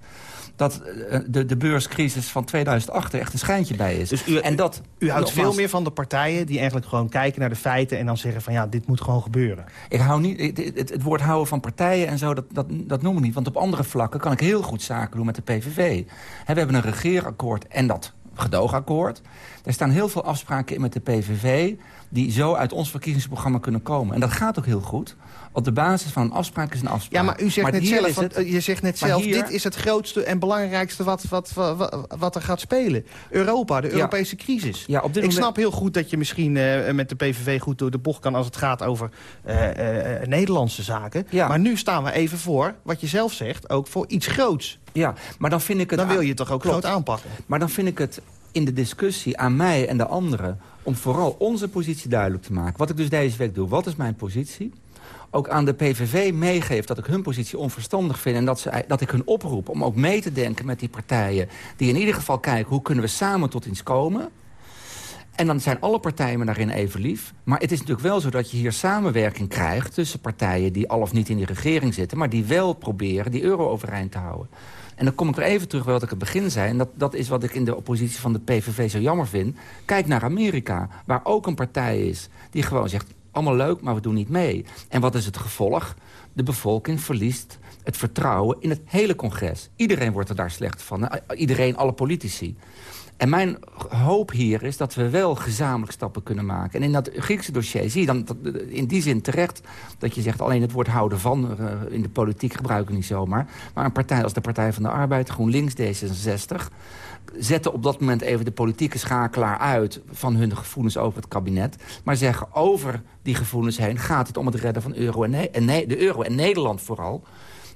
dat de, de beurscrisis van 2008 er echt een schijntje bij is. Dus u, en dat, u houdt veel meer van de partijen die eigenlijk gewoon kijken naar de feiten... en dan zeggen van ja, dit moet gewoon gebeuren. Ik hou niet, het, het, het woord houden van partijen en zo, dat, dat, dat noem ik niet. Want op andere vlakken kan ik heel goed zaken doen met de PVV. we hebben een regeerakkoord en dat gedoogakkoord. Er staan heel veel afspraken in met de PVV... die zo uit ons verkiezingsprogramma kunnen komen. En dat gaat ook heel goed. Op de basis van een afspraak is een afspraak. Ja, maar u zegt net zelf, het, je zegt net zelf hier, dit is het grootste en belangrijkste wat, wat, wat, wat er gaat spelen. Europa, de Europese crisis. Ja, op dit Ik moment... snap heel goed dat je misschien uh, met de PVV goed door de bocht kan... als het gaat over uh, uh, Nederlandse zaken. Ja. Maar nu staan we even voor, wat je zelf zegt, ook voor iets groots. Ja, maar dan vind ik het... Dan wil je het toch ook Klopt. groot aanpakken. Maar dan vind ik het in de discussie aan mij en de anderen... om vooral onze positie duidelijk te maken. Wat ik dus deze week doe, wat is mijn positie? Ook aan de PVV meegeef dat ik hun positie onverstandig vind... en dat, ze, dat ik hun oproep om ook mee te denken met die partijen... die in ieder geval kijken hoe kunnen we samen tot iets komen... En dan zijn alle partijen me daarin even lief. Maar het is natuurlijk wel zo dat je hier samenwerking krijgt... tussen partijen die al of niet in die regering zitten... maar die wel proberen die euro overeind te houden. En dan kom ik er even terug bij wat ik het begin zei. En dat, dat is wat ik in de oppositie van de PVV zo jammer vind. Kijk naar Amerika, waar ook een partij is die gewoon zegt... allemaal leuk, maar we doen niet mee. En wat is het gevolg? De bevolking verliest het vertrouwen in het hele congres. Iedereen wordt er daar slecht van. Iedereen, alle politici. En mijn hoop hier is dat we wel gezamenlijk stappen kunnen maken. En in dat Griekse dossier zie je dan in die zin terecht... dat je zegt alleen het woord houden van uh, in de politiek gebruiken niet zomaar. Maar een partij als de Partij van de Arbeid, GroenLinks, D66... zetten op dat moment even de politieke schakelaar uit... van hun gevoelens over het kabinet. Maar zeggen over die gevoelens heen gaat het om het redden van euro en, en de euro en Nederland vooral...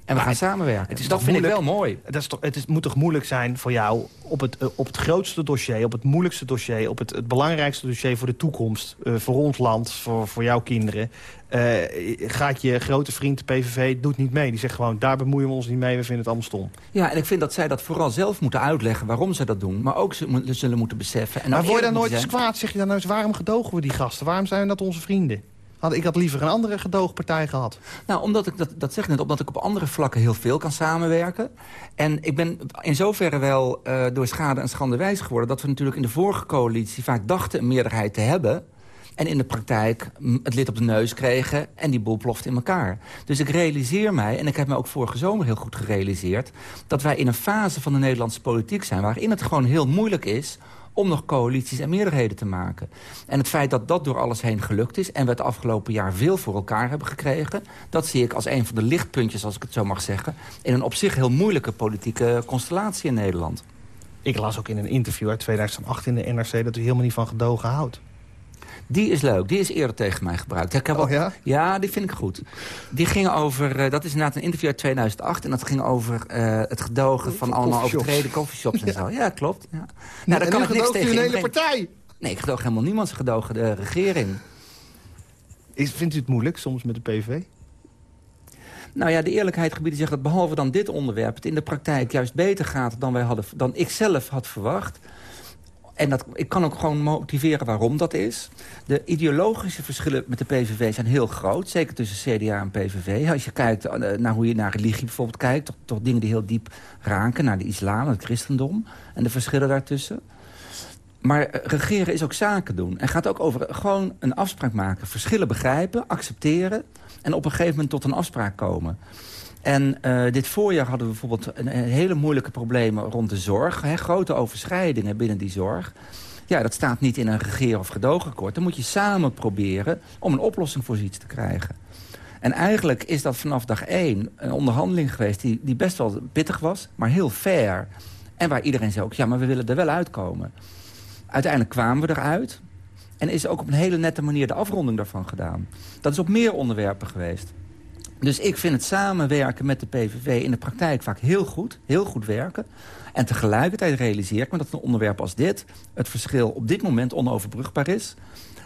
En we gaan samenwerken. Het is dat vind ik wel mooi. Dat is toch, het is, moet toch moeilijk zijn voor jou op het, uh, op het grootste dossier... op het moeilijkste dossier, op het, het belangrijkste dossier voor de toekomst... Uh, voor ons land, voor, voor jouw kinderen... Uh, gaat je grote vriend de PVV doet niet mee. Die zegt gewoon, daar bemoeien we ons niet mee, we vinden het allemaal stom. Ja, en ik vind dat zij dat vooral zelf moeten uitleggen waarom ze dat doen. Maar ook ze zullen moeten beseffen. En maar word je dan nooit eens kwaad? Zeg je dan nou eens, waarom gedogen we die gasten? Waarom zijn dat onze vrienden? Had, ik had liever een andere gedoogpartij gehad. Nou, omdat ik dat, dat zeg net, omdat ik op andere vlakken heel veel kan samenwerken. En ik ben in zoverre wel uh, door schade en schande wijs geworden... dat we natuurlijk in de vorige coalitie vaak dachten een meerderheid te hebben... En in de praktijk het lid op de neus kregen en die boel plofte in elkaar. Dus ik realiseer mij, en ik heb me ook vorige zomer heel goed gerealiseerd... dat wij in een fase van de Nederlandse politiek zijn... waarin het gewoon heel moeilijk is om nog coalities en meerderheden te maken. En het feit dat dat door alles heen gelukt is... en we het afgelopen jaar veel voor elkaar hebben gekregen... dat zie ik als een van de lichtpuntjes, als ik het zo mag zeggen... in een op zich heel moeilijke politieke constellatie in Nederland. Ik las ook in een interview uit 2008 in de NRC... dat u helemaal niet van gedogen houdt. Die is leuk. Die is eerder tegen mij gebruikt. Ik heb oh, ja? Ja, die vind ik goed. Die ging over... Uh, dat is inderdaad een interview uit 2008. En dat ging over uh, het gedogen van allemaal overtreden coffeeshops en ja. zo. Ja, klopt. Ja. Nou, daar kan ik niks tegen. een hele partij. Nee, ik gedoog helemaal niemand. Ze gedogen de regering. Is, vindt u het moeilijk soms met de PV? Nou ja, de eerlijkheid gebieden zegt dat behalve dan dit onderwerp... het in de praktijk juist beter gaat dan, wij hadden, dan ik zelf had verwacht. En dat, ik kan ook gewoon motiveren waarom dat is. De ideologische verschillen met de PVV zijn heel groot. Zeker tussen CDA en PVV. Als je kijkt eh, naar hoe je naar religie bijvoorbeeld kijkt... toch, dingen die heel diep raken. Naar de islam, het christendom. En de verschillen daartussen. Maar eh, regeren is ook zaken doen. En gaat ook over gewoon een afspraak maken. Verschillen begrijpen, accepteren... en op een gegeven moment tot een afspraak komen. En uh, dit voorjaar hadden we bijvoorbeeld hele moeilijke problemen rond de zorg. Hè, grote overschrijdingen binnen die zorg. Ja, dat staat niet in een regeer- of gedoogakkoord. Dan moet je samen proberen om een oplossing voor zoiets te krijgen. En eigenlijk is dat vanaf dag één een onderhandeling geweest... die, die best wel pittig was, maar heel fair. En waar iedereen zei ook, ja, maar we willen er wel uitkomen. Uiteindelijk kwamen we eruit. En is ook op een hele nette manier de afronding daarvan gedaan. Dat is op meer onderwerpen geweest. Dus ik vind het samenwerken met de PVV in de praktijk vaak heel goed. Heel goed werken. En tegelijkertijd realiseer ik me dat een onderwerp als dit... het verschil op dit moment onoverbrugbaar is.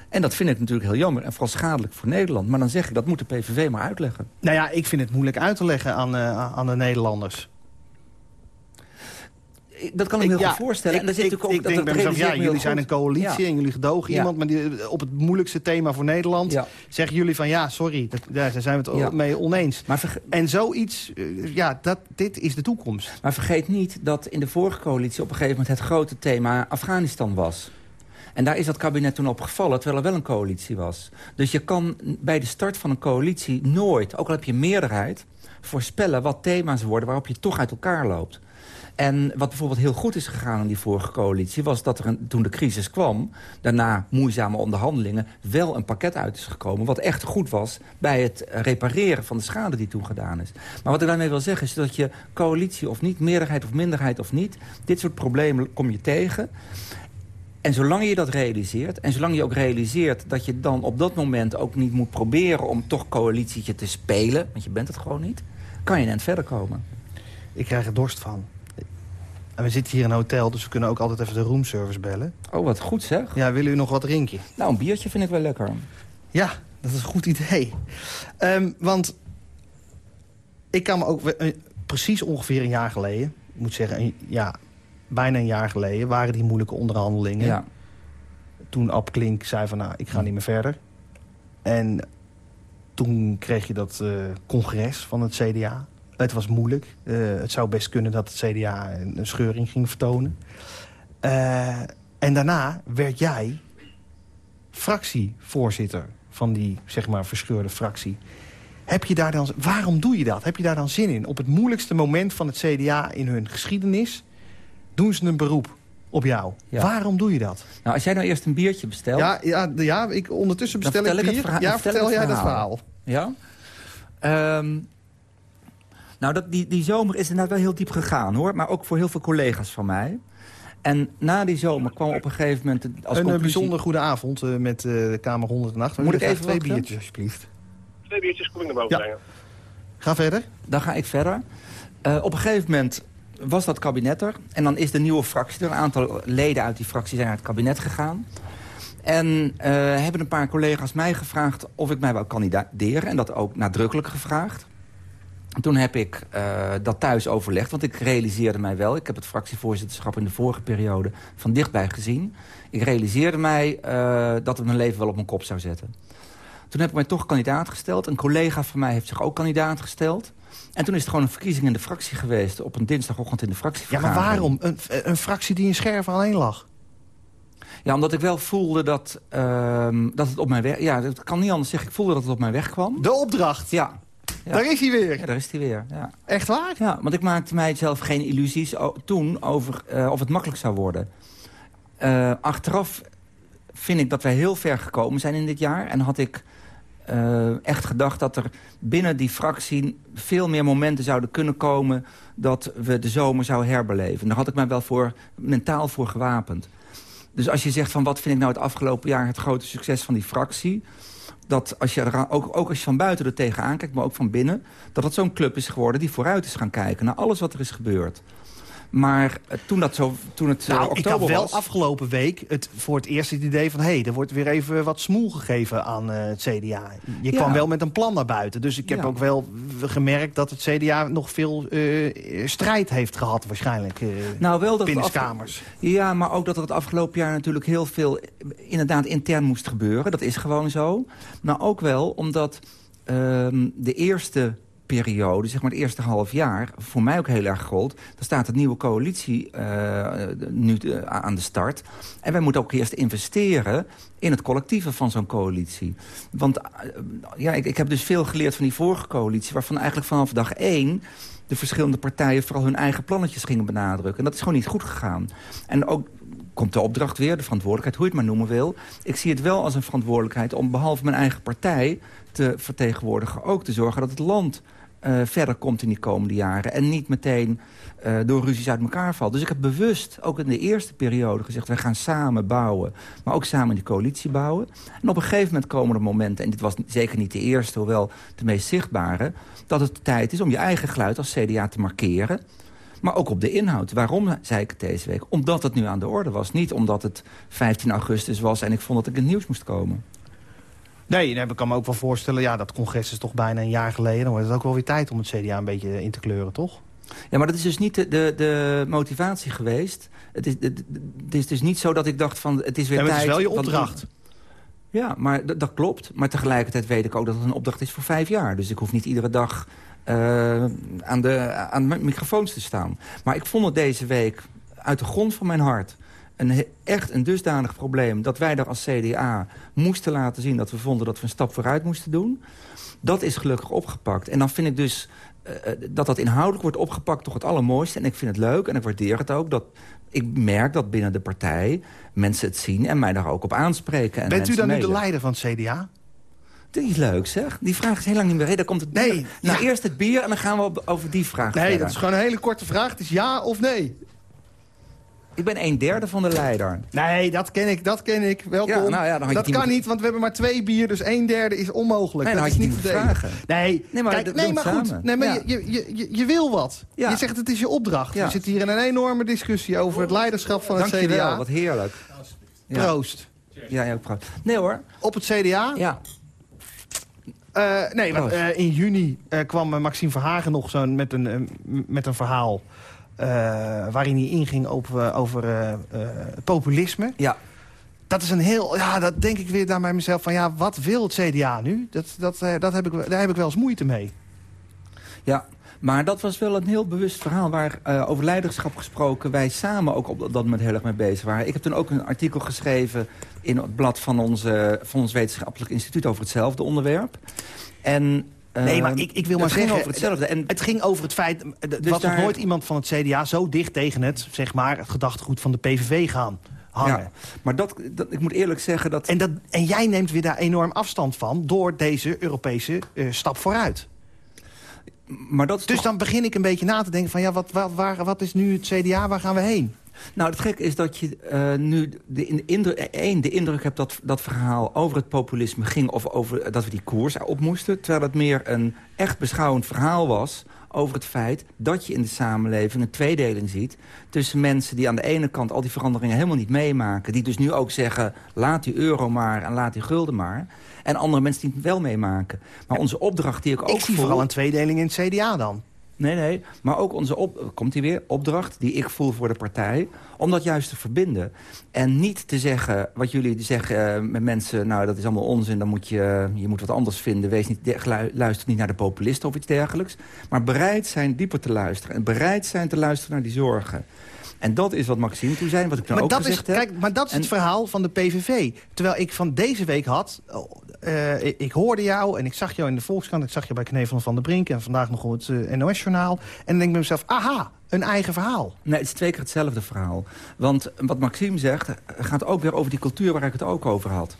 En dat vind ik natuurlijk heel jammer en vooral schadelijk voor Nederland. Maar dan zeg ik, dat moet de PVV maar uitleggen. Nou ja, ik vind het moeilijk uit te leggen aan, uh, aan de Nederlanders dat kan ik me heel goed voorstellen. Ik, en zit ook ik dat denk bij mezelf, ja, jullie zijn een coalitie en jullie gedogen iemand... maar die, op het moeilijkste thema voor Nederland zeggen jullie van... ja, sorry, dat, daar zijn we het mee oneens. Maar en zoiets, eh, ja, dat, dit is de toekomst. Maar vergeet niet dat in de vorige coalitie... op een gegeven moment het grote thema Afghanistan was. En daar is dat kabinet toen op gevallen, terwijl er wel een coalitie was. Dus je kan bij de start van een coalitie nooit, ook al heb je meerderheid... voorspellen wat thema's worden waarop je toch uit elkaar loopt. En wat bijvoorbeeld heel goed is gegaan in die vorige coalitie... was dat er toen de crisis kwam, daarna moeizame onderhandelingen... wel een pakket uit is gekomen wat echt goed was... bij het repareren van de schade die toen gedaan is. Maar wat ik daarmee wil zeggen is dat je coalitie of niet... meerderheid of minderheid of niet... dit soort problemen kom je tegen... En zolang je dat realiseert, en zolang je ook realiseert... dat je dan op dat moment ook niet moet proberen om toch coalitietje te spelen... want je bent het gewoon niet, kan je net verder komen. Ik krijg er dorst van. En we zitten hier in een hotel, dus we kunnen ook altijd even de roomservice bellen. Oh, wat goed zeg. Ja, willen u nog wat drinken? Nou, een biertje vind ik wel lekker. Ja, dat is een goed idee. Ehm, want ik kan me ook... eh, precies ongeveer een jaar geleden... ik moet zeggen, een- ja, bijna een jaar geleden... waren die moeilijke onderhandelingen. Ja. Toen Ab Klink zei van, nou, ik ga niet meer verder. En toen kreeg je dat eh, congres van het CDA. Het was moeilijk. Eh, het zou best kunnen dat het CDA een, een scheuring ging vertonen. Eh, en daarna werd jij fractievoorzitter van die, zeg maar, verscheurde fractie. Heb je daar dan, waarom doe je dat? Heb je daar dan zin in? Op het moeilijkste moment van het CDA in hun geschiedenis... doen ze een beroep op jou. Ja. Waarom doe je dat? Nou, als jij nou eerst een biertje bestelt... Ja, ja, ja ik, ondertussen bestel ik vertel ik bier. het verhaal- ja, vertel jij het dat verhaal. Ja? Ehm, nou, dat, die, die zomer is inderdaad wel heel diep gegaan, hoor. Maar ook voor heel veel collega's van mij. En na die zomer kwam op een gegeven moment... Als een eh, conclusie- bijzonder goede avond eh, met eh, de Kamer 108. We Moet ik even twee wachten? biertjes, alsjeblieft. Twee biertjes kom ik naar boven Ja. brengen. Ga verder. Dan ga ik verder. Eh, op een gegeven moment was dat kabinet er. En dan is de nieuwe fractie er. Een aantal leden uit die fractie zijn naar het kabinet gegaan. En eh, hebben een paar collega's mij gevraagd of ik mij wou kandideren. En dat ook nadrukkelijk gevraagd. En Toen heb ik eh, dat thuis overlegd, want ik realiseerde mij wel... ik heb het fractievoorzitterschap in de vorige periode van dichtbij gezien. Ik realiseerde mij eh, dat het mijn leven wel op mijn kop zou zetten. Toen heb ik mij toch kandidaat gesteld. Een collega van mij heeft zich ook kandidaat gesteld. En toen is het gewoon een verkiezing in de fractie geweest... op een dinsdagochtend in de Ja, fractievergadering. maar waarom? Een, een fractie die in scherven alleen lag. Ja, omdat ik wel voelde dat, ehm, dat het op mijn weg... Ja, dat kan niet anders zeggen. Ik voelde dat het op mijn weg kwam. De opdracht. Ja. Ja. Daar is hij weer. Ja, daar is hij weer. Ja. Echt waar? Ja, want ik maakte mij zelf geen illusies toen over eh, of het makkelijk zou worden. Eh, achteraf vind ik dat wij heel ver gekomen zijn in dit jaar. En had ik eh, echt gedacht dat er binnen die fractie veel meer momenten zouden kunnen komen... dat we de zomer zouden herbeleven. Daar had ik mij wel voor, mentaal voor gewapend. Dus als je zegt van wat vind ik nou het afgelopen jaar het grote succes van die fractie... dat als je er, ook, ook als je van buiten er tegenaan kijkt, maar ook van binnen... dat het zo'n club is geworden die vooruit is gaan kijken naar alles wat er is gebeurd. Maar eh, toen, dat zo, toen het eh, Nou, ik oktober had wel was... afgelopen week het, voor het eerst het idee van... hé, hey, er wordt weer even wat smoel gegeven aan eh, het CDA. Je Ja. kwam wel met een plan naar buiten. Dus ik heb Ja. ook wel gemerkt dat het CDA nog veel strijd heeft gehad waarschijnlijk. Nou, wel dat. Ja, maar ook dat er het afgelopen jaar natuurlijk heel veel inderdaad intern moest gebeuren. Dat is gewoon zo. Maar ook wel omdat ehm, de eerste periode, zeg maar het eerste half jaar... voor mij ook heel erg gold. Dan staat de nieuwe coalitie eh, nu eh, aan de start. En wij moeten ook eerst investeren in het collectieve van zo'n coalitie. Want eh, ja, ik, ik heb dus veel geleerd van die vorige coalitie... waarvan eigenlijk vanaf dag één de verschillende partijen vooral hun eigen plannetjes gingen benadrukken. En dat is gewoon niet goed gegaan. En ook komt de opdracht weer, de verantwoordelijkheid, hoe je het maar noemen wil. Ik zie het wel als een verantwoordelijkheid om behalve mijn eigen partij te vertegenwoordigen... ook te zorgen dat het land eh, verder komt in die komende jaren. En niet meteen eh, door ruzies uit elkaar valt. Dus ik heb bewust, ook in de eerste periode, gezegd... wij gaan samen bouwen, maar ook samen die coalitie bouwen. En op een gegeven moment komen er momenten... en dit was zeker niet de eerste, hoewel de meest zichtbare... dat het tijd is om je eigen geluid als CDA te markeren... Maar ook op de inhoud. Waarom zei ik het deze week? Omdat het nu aan de orde was. Niet omdat het 15 augustus was en ik vond dat ik in het nieuws moest komen. Nee, nee, ik kan me ook wel voorstellen... ja, dat congres is toch bijna een jaar geleden. Dan wordt het ook wel weer tijd om het CDA een beetje in te kleuren, toch? Ja, maar dat is dus niet de, de, de motivatie geweest. Het is, het, het is dus niet zo dat ik dacht van het is weer Ja, maar het tijd... is wel je want- opdracht. Ja, maar dat, klopt. Maar tegelijkertijd weet ik ook dat het een opdracht is voor vijf jaar. Dus ik hoef niet iedere dag eh, aan, de, aan de microfoons te staan. Maar ik vond het deze week uit de grond van mijn hart... Een, echt een dusdanig probleem dat wij daar als CDA moesten laten zien... dat we vonden dat we een stap vooruit moesten doen. Dat is gelukkig opgepakt. En dan vind ik dus eh, eh, dat dat inhoudelijk wordt opgepakt toch het allermooiste. En ik vind het leuk en ik waardeer het ook. Dat ik merk dat binnen de partij mensen het zien en mij daar ook op aanspreken. En Bent u dan nu de leider van het CDA? Die is leuk, zeg. Die vraag is heel lang niet meer. Daar komt het bier. Nee, Nou, ja. eerst het bier en dan gaan we op- over die vraag Nee, verder. dat is gewoon een hele korte vraag. Het is ja of nee. Ik ben een derde van de leider. Nee, dat ken ik, dat ken ik. Welkom. Ja, nou ja, dan dat kan moeten- niet, want we hebben maar twee bier, dus een derde is onmogelijk. Nee, dan dat is niet te vragen. Nee, Nee, maar kijk, nee, goed. samen. Nee, maar Ja. je, je, je, je wil wat. Ja. Je zegt het is je opdracht. We zitten hier in een enorme discussie over het leiderschap van het Dankjewel, CDA. wat heerlijk. Proost. Ja, ja, proost. Nee hoor. Op het CDA. Ja. Eh, nee, want, uh, in juni uh, kwam Maxime Verhagen nog zo met, een, met een verhaal... waarin hij inging over, over populisme. Ja. Dat is een heel... Ja, dat denk ik weer daar bij mezelf van... Ja, wat wil het CDA nu? Dat, dat, dat heb ik, daar heb ik wel eens moeite mee. Ja, maar dat was wel een heel bewust verhaal... waar uh, over leiderschap gesproken wij samen ook op dat moment heel erg mee bezig waren. Ik heb toen ook een artikel geschreven in het blad van, onze, van ons wetenschappelijk instituut... over hetzelfde onderwerp. En Nee, maar ik, ik wil maar zeggen... over hetzelfde. En het ging over het feit... Dus was daar... nooit iemand van het CDA zo dicht tegen het, zeg maar, het gedachtegoed van de PVV gaan. Hangen. Ja, maar dat, dat, ik moet eerlijk zeggen dat... En, dat... en jij neemt weer daar enorm afstand van... door deze Europese uh, stap vooruit maar dat dus dan begin ik een beetje na te denken van... ja, wat, wat, waar, wat is nu het CDA, waar gaan we heen? Nou, het gek is dat je uh, nu de, indruk, één, de indruk hebt dat dat verhaal over het populisme ging... of over dat we die koers op moesten. Terwijl het meer een echt beschouwend verhaal was over het feit dat je in de samenleving een tweedeling ziet... tussen mensen die aan de ene kant al die veranderingen helemaal niet meemaken... die dus nu ook zeggen, laat die euro maar en laat die gulden maar... en andere mensen die het wel meemaken. Maar onze opdracht die ik ook Ik zie vooral een tweedeling in het CDA dan. Nee, nee. Maar ook onze op, komt hij weer, opdracht die ik voel voor de partij. Om dat juist te verbinden. En niet te zeggen, wat jullie zeggen uh, met mensen... nou, dat is allemaal onzin, dan moet je, je moet wat anders vinden. Wees niet, luister niet naar de populisten of iets dergelijks. Maar bereid zijn dieper te luisteren. En bereid zijn te luisteren naar die zorgen. En dat is wat Maxime toen zei, wat ik nou ook gezegd is, heb. Kijk, maar dat is het verhaal van de PVV. Terwijl ik van deze week had... Uh, ik, hoorde jou en ik zag jou in de Volkskrant. Ik zag je bij Knevel van der Brink en vandaag nog op het uh, eh, NOS-journaal. En dan denk ik bij mezelf, aha, een eigen verhaal. Nee, het is twee keer hetzelfde verhaal. Want wat Maxime zegt, gaat ook weer over die cultuur waar ik het ook over had.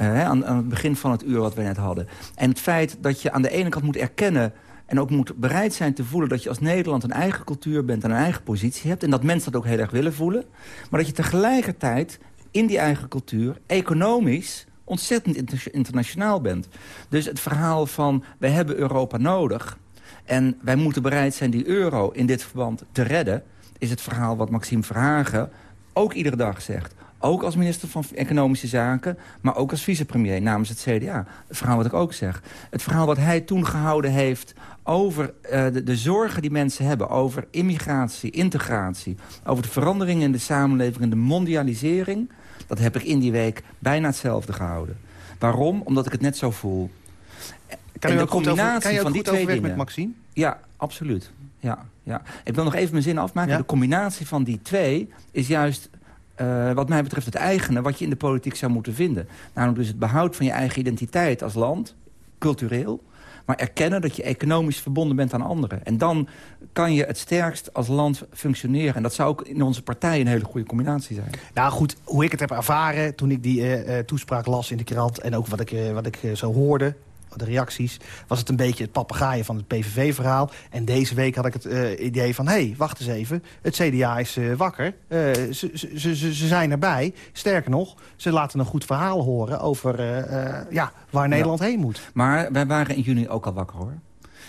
Uh, aan, aan het begin van het uur wat we net hadden. En het feit dat je aan de ene kant moet erkennen en ook moet bereid zijn te voelen dat je als Nederland een eigen cultuur bent... en een eigen positie hebt. En dat mensen dat ook heel erg willen voelen. Maar dat je tegelijkertijd in die eigen cultuur economisch ontzettend internationaal bent. Dus het verhaal van, wij hebben Europa nodig... en wij moeten bereid zijn die euro in dit verband te redden... is het verhaal wat Maxime Verhagen ook iedere dag zegt. Ook als minister van Economische Zaken, maar ook als vicepremier namens het CDA. Het verhaal wat ik ook zeg. Het verhaal wat hij toen gehouden heeft over uh, de, de, zorgen die mensen hebben... over immigratie, integratie, over de veranderingen in de samenleving... en de mondialisering, dat heb ik in die week bijna hetzelfde gehouden. Waarom? Omdat ik het net zo voel. Kan je de combinatie over, kan je van die twee dingen, met Maxime? Ja, absoluut. Ja, ja. Ik wil nog even mijn zin afmaken. De combinatie van die twee is juist uh, wat mij betreft het eigene wat je in de politiek zou moeten vinden. Namelijk dus het behoud van je eigen identiteit als land, cultureel maar erkennen dat je economisch verbonden bent aan anderen. En dan kan je het sterkst als land functioneren. En dat zou ook in onze partij een hele goede combinatie zijn. Nou goed, hoe ik het heb ervaren toen ik die uh, toespraak las in de krant... en ook wat ik, wat ik zo hoorde de reacties, was het een beetje het papegaaien van het PVV-verhaal. En deze week had ik het uh, idee van, hé, hey, wacht eens even. Het CDA is uh, wakker. Uh, ze, ze, ze, ze, zijn erbij. Sterker nog, ze laten een goed verhaal horen over ja, waar Nederland heen moet. Maar wij waren in juni ook al wakker, hoor.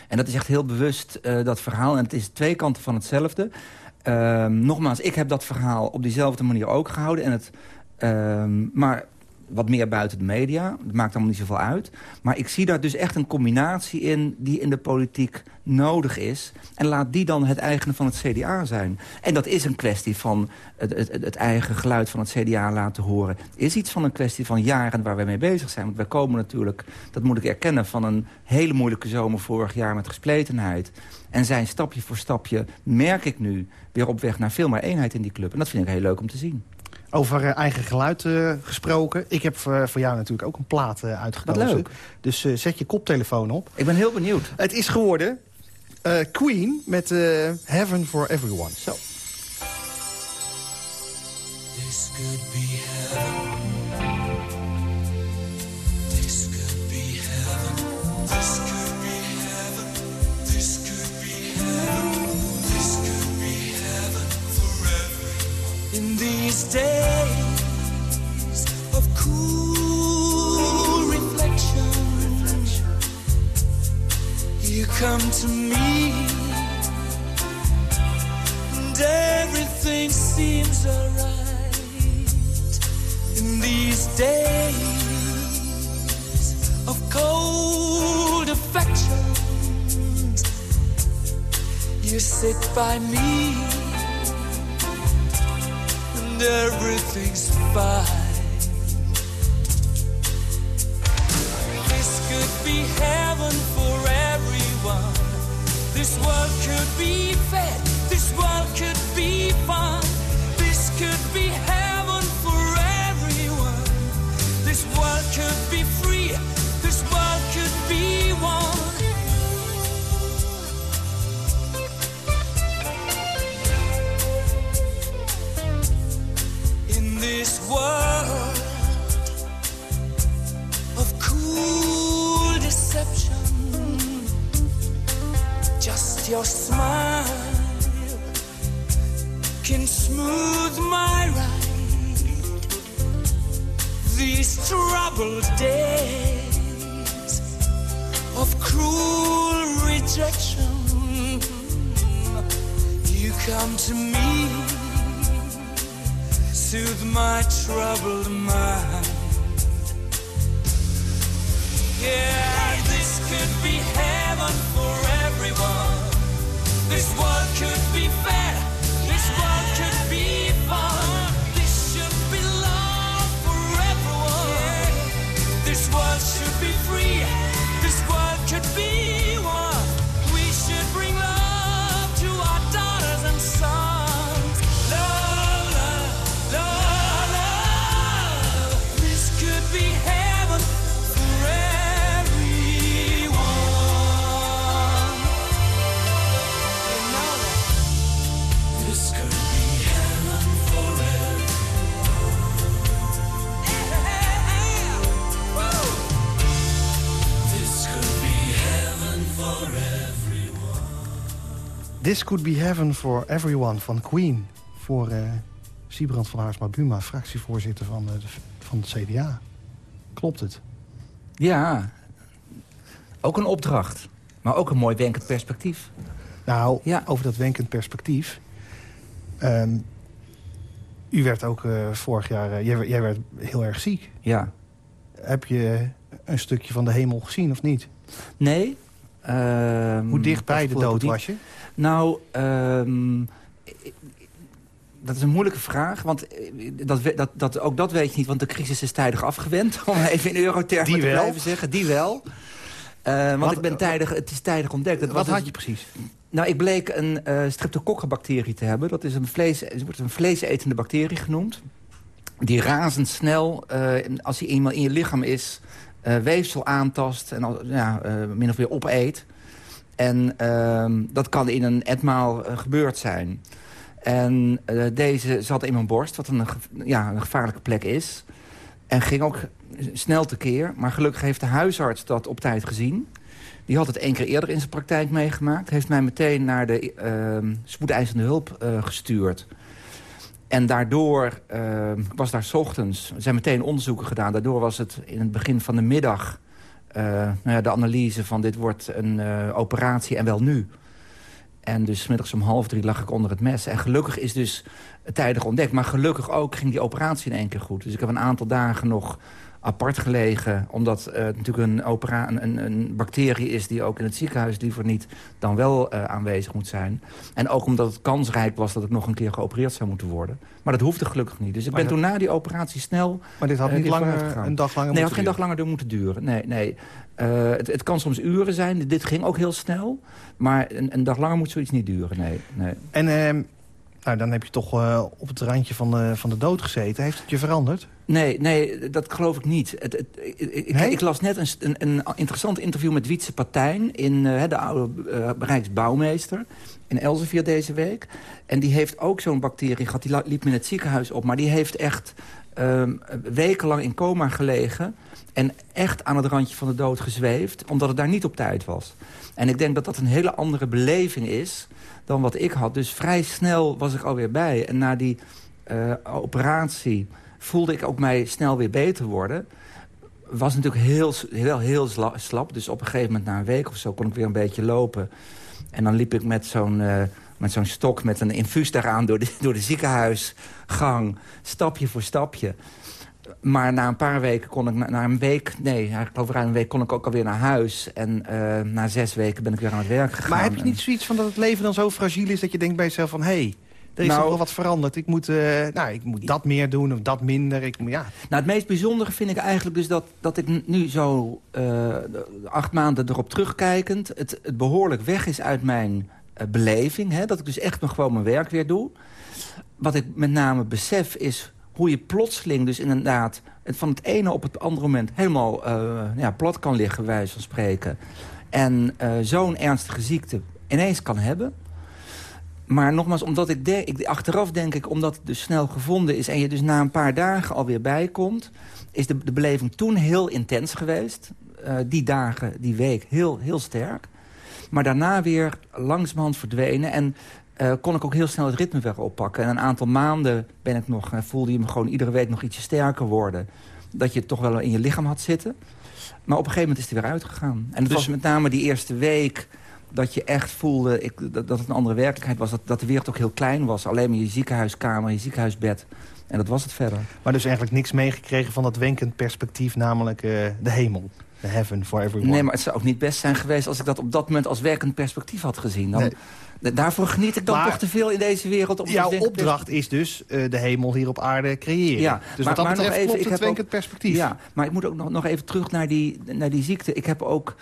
En dat is echt heel bewust, dat verhaal. En het is twee kanten van hetzelfde. Ehm, nogmaals, ik heb dat verhaal op diezelfde manier ook gehouden. En het, ehm, maar wat meer buiten de media. Dat maakt allemaal niet zoveel uit. Maar ik zie daar dus echt een combinatie in die in de politiek nodig is. En laat die dan het eigene van het CDA zijn. En dat is een kwestie van het, eigen geluid van het CDA laten horen. Is iets van een kwestie van jaren waar we mee bezig zijn. Want wij komen natuurlijk, dat moet ik erkennen... van een hele moeilijke zomer vorig jaar met gespletenheid. En zijn stapje voor stapje, merk ik nu... weer op weg naar veel meer eenheid in die club. En dat vind ik heel leuk om te zien. Over uh, eigen geluid uh, gesproken. Ik heb uh, voor jou natuurlijk ook een plaat uitgekozen. Wat leuk. Dus zet je koptelefoon op. Ik ben heel benieuwd. Het is geworden Queen met Heaven for Everyone. Zo. This could be heaven. This could be heaven. This could these days of cool reflection, you come to me, and everything seems alright in these days of cold affection. You sit by me and everything's fine. This could be heaven for everyone. This world could be fair. This world could be fun. This could be heaven for everyone. This world could be free. This world could be one. This world of cool deception, just your smile can smooth my ride. These troubled days of cruel rejection, you come to me, soothe my troubled mind. Yeah, this could be heaven for everyone. This world could be fair. This world could be fun. This should be love for everyone. This world should be free. This Could Be Heaven for Everyone van Queen. Voor eh Siebrand van Haarsma-Buma, fractievoorzitter van, eh, de, van het CDA. Klopt het? Ja, ook een opdracht. Maar ook een mooi wenkend perspectief. Nou, Ja. over dat wenkend perspectief. Ehm, u werd ook eh, vorig jaar... eh, jij, werd- jij werd heel erg ziek. Ja. Heb je een stukje van de hemel gezien of niet? Nee. ehm, Hoe dicht bij dat de dood was je? Nou, ehm, dat is een moeilijke vraag. Want eh, dat, dat, dat, ook dat weet je niet, want de crisis is tijdig afgewend. Om even in eurotermen te wel? blijven zeggen. Die wel. Eh, want Wat- ik ben tijdig, het is tijdig ontdekt. Wat dus- had je precies? Nou, ik bleek een eh streptokokkenbacterie te hebben. Dat is een vlees, het wordt een vleesetende bacterie genoemd. Die razendsnel, eh als hij eenmaal in je lichaam is... weefsel aantast en ja, min of meer opeet. En ehm, dat kan in een etmaal eh, gebeurd zijn. En eh, deze zat in mijn borst, wat een, ja, een gevaarlijke plek is. En ging ook snel tekeer. Maar gelukkig heeft de huisarts dat op tijd gezien. Die had het één keer eerder in zijn praktijk meegemaakt. Heeft mij meteen naar de ehm spoedeisende hulp eh, gestuurd. En daardoor ehm, was daar 's ochtends... Zijn meteen onderzoeken gedaan. Daardoor was het in het begin van de middag... eh, nou ja, de analyse van dit wordt een eh, operatie en wel nu. En dus middags om half drie lag ik onder het mes. En gelukkig is dus tijdig ontdekt. Maar gelukkig ook ging die operatie in één keer goed. Dus ik heb een aantal dagen nog apart gelegen. Omdat eh, het natuurlijk een, opera een, een, een bacterie is die ook in het ziekenhuis liever niet dan wel eh, aanwezig moet zijn. En ook omdat het kansrijk was dat ik nog een keer geopereerd zou moeten worden. Maar dat hoefde gelukkig niet. Dus ik Maar ben dat- toen na die operatie snel... Maar dit had eh, niet langer, een dag langer Nee, moeten het had geen dag langer door moeten duren. Nee, nee. Eh, het, het kan soms uren zijn. Dit ging ook heel snel. Maar een, een dag langer moet zoiets niet duren. Nee, nee. En ehm, nou, dan heb je toch eh, op het randje van de, van de dood gezeten. Heeft het je veranderd? Nee, nee, dat geloof ik niet. Het, het, ik, ik- Nee? ik las net een, een, een interessant interview met Wietse Patijn... In, eh, de oude eh, Rijksbouwmeester in Elsevier deze week. En die heeft ook zo'n bacterie gehad. Die liep me in het ziekenhuis op. Maar die heeft echt ehm, wekenlang in coma gelegen... en echt aan het randje van de dood gezweefd... omdat het daar niet op tijd was. En ik denk dat dat een hele andere beleving is dan wat ik had. Dus vrij snel was ik alweer bij. En na die eh, operatie voelde ik ook mij snel weer beter worden. Was natuurlijk heel, heel, heel sla- slap. Dus op een gegeven moment, na een week of zo, kon ik weer een beetje lopen. En dan liep ik met zo'n eh, met zo'n stok met een infuus daaraan door de, door de ziekenhuisgang. Stapje voor stapje. Maar na een paar weken kon ik, na, na een week, nee, eigenlijk over een week kon ik ook alweer naar huis. En eh, na zes weken ben ik weer aan het werk gegaan. Maar heb je niet zoiets van dat het leven dan zo fragiel is... dat je denkt bij jezelf van... hé, hey, er is Nou- toch wel wat veranderd. Ik moet, eh, nou, ik moet dat meer doen of dat minder. Ik, ja. Nou, het meest bijzondere vind ik eigenlijk dus dat, dat ik nu zo eh, acht maanden erop terugkijkend... het, het behoorlijk weg is uit mijn beleving. Hè? Dat ik dus echt nog gewoon mijn werk weer doe. Wat ik met name besef is hoe je plotseling dus inderdaad... het van het ene op het andere moment helemaal eh, ja, plat kan liggen, wijze van spreken. En eh, zo'n ernstige ziekte ineens kan hebben... Maar nogmaals, omdat ik, denk, ik achteraf denk ik, omdat het dus snel gevonden is... en je dus na een paar dagen alweer bijkomt... is de, de beleving toen heel intens geweest. Eh, die dagen, die week, heel, heel sterk. Maar daarna weer langzamerhand verdwenen... en eh, kon ik ook heel snel het ritme weer oppakken. En een aantal maanden ben ik nog, eh, voelde je me gewoon iedere week nog ietsje sterker worden. Dat je het toch wel in je lichaam had zitten. Maar op een gegeven moment is het er weer uitgegaan. En het Dus- was met name die eerste week dat je echt voelde ik, dat, dat het een andere werkelijkheid was. Dat, dat de wereld ook heel klein was. Alleen maar je ziekenhuiskamer, je ziekenhuisbed. En dat was het verder. Maar dus eigenlijk niks meegekregen van dat wenkend perspectief... namelijk eh, de hemel. De heaven for everyone. Nee, maar het zou ook niet best zijn geweest... als ik dat op dat moment als werkend perspectief had gezien. Dan, Nee. Da- Daarvoor geniet ik dan Maar toch te veel in deze wereld. Om Jouw opdracht is dus eh, de hemel hier op aarde creëren. Ja, dus maar- wat dat maar nog betreft even, klopt ik het heb ook- perspectief. Ja, maar ik moet ook nog, nog even terug naar die, naar die ziekte. Ik heb ook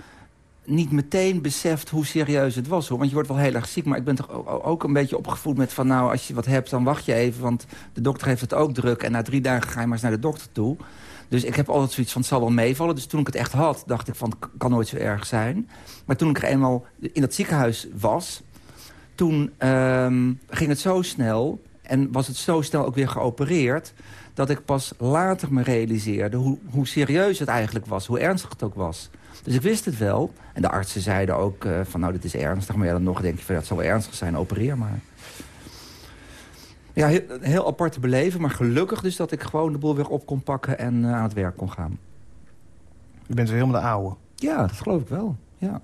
niet meteen beseft hoe serieus het was. Hoor. Want je wordt wel heel erg ziek. Maar ik ben toch ook een beetje opgevoed met van... nou, als je wat hebt, dan wacht je even. Want de dokter heeft het ook druk. En na drie dagen ga je maar eens naar de dokter toe. Dus ik heb altijd zoiets van, het zal wel meevallen. Dus toen ik het echt had, dacht ik van, het kan nooit zo erg zijn. Maar toen ik er eenmaal in dat ziekenhuis was... toen ehm, ging het zo snel... en was het zo snel ook weer geopereerd... dat ik pas later me realiseerde hoe, hoe serieus het eigenlijk was. Hoe ernstig het ook was. Dus ik wist het wel. En de artsen zeiden ook eh, van, nou, dit is ernstig. Maar ja, dan nog denk je van, ja, het zal wel ernstig zijn, opereer maar. Ja, heel, heel aparte beleven, maar gelukkig dus dat ik gewoon de boel weer op kon pakken en eh, aan het werk kon gaan. Je bent weer helemaal de oude. Ja, dat geloof ik wel. Ja.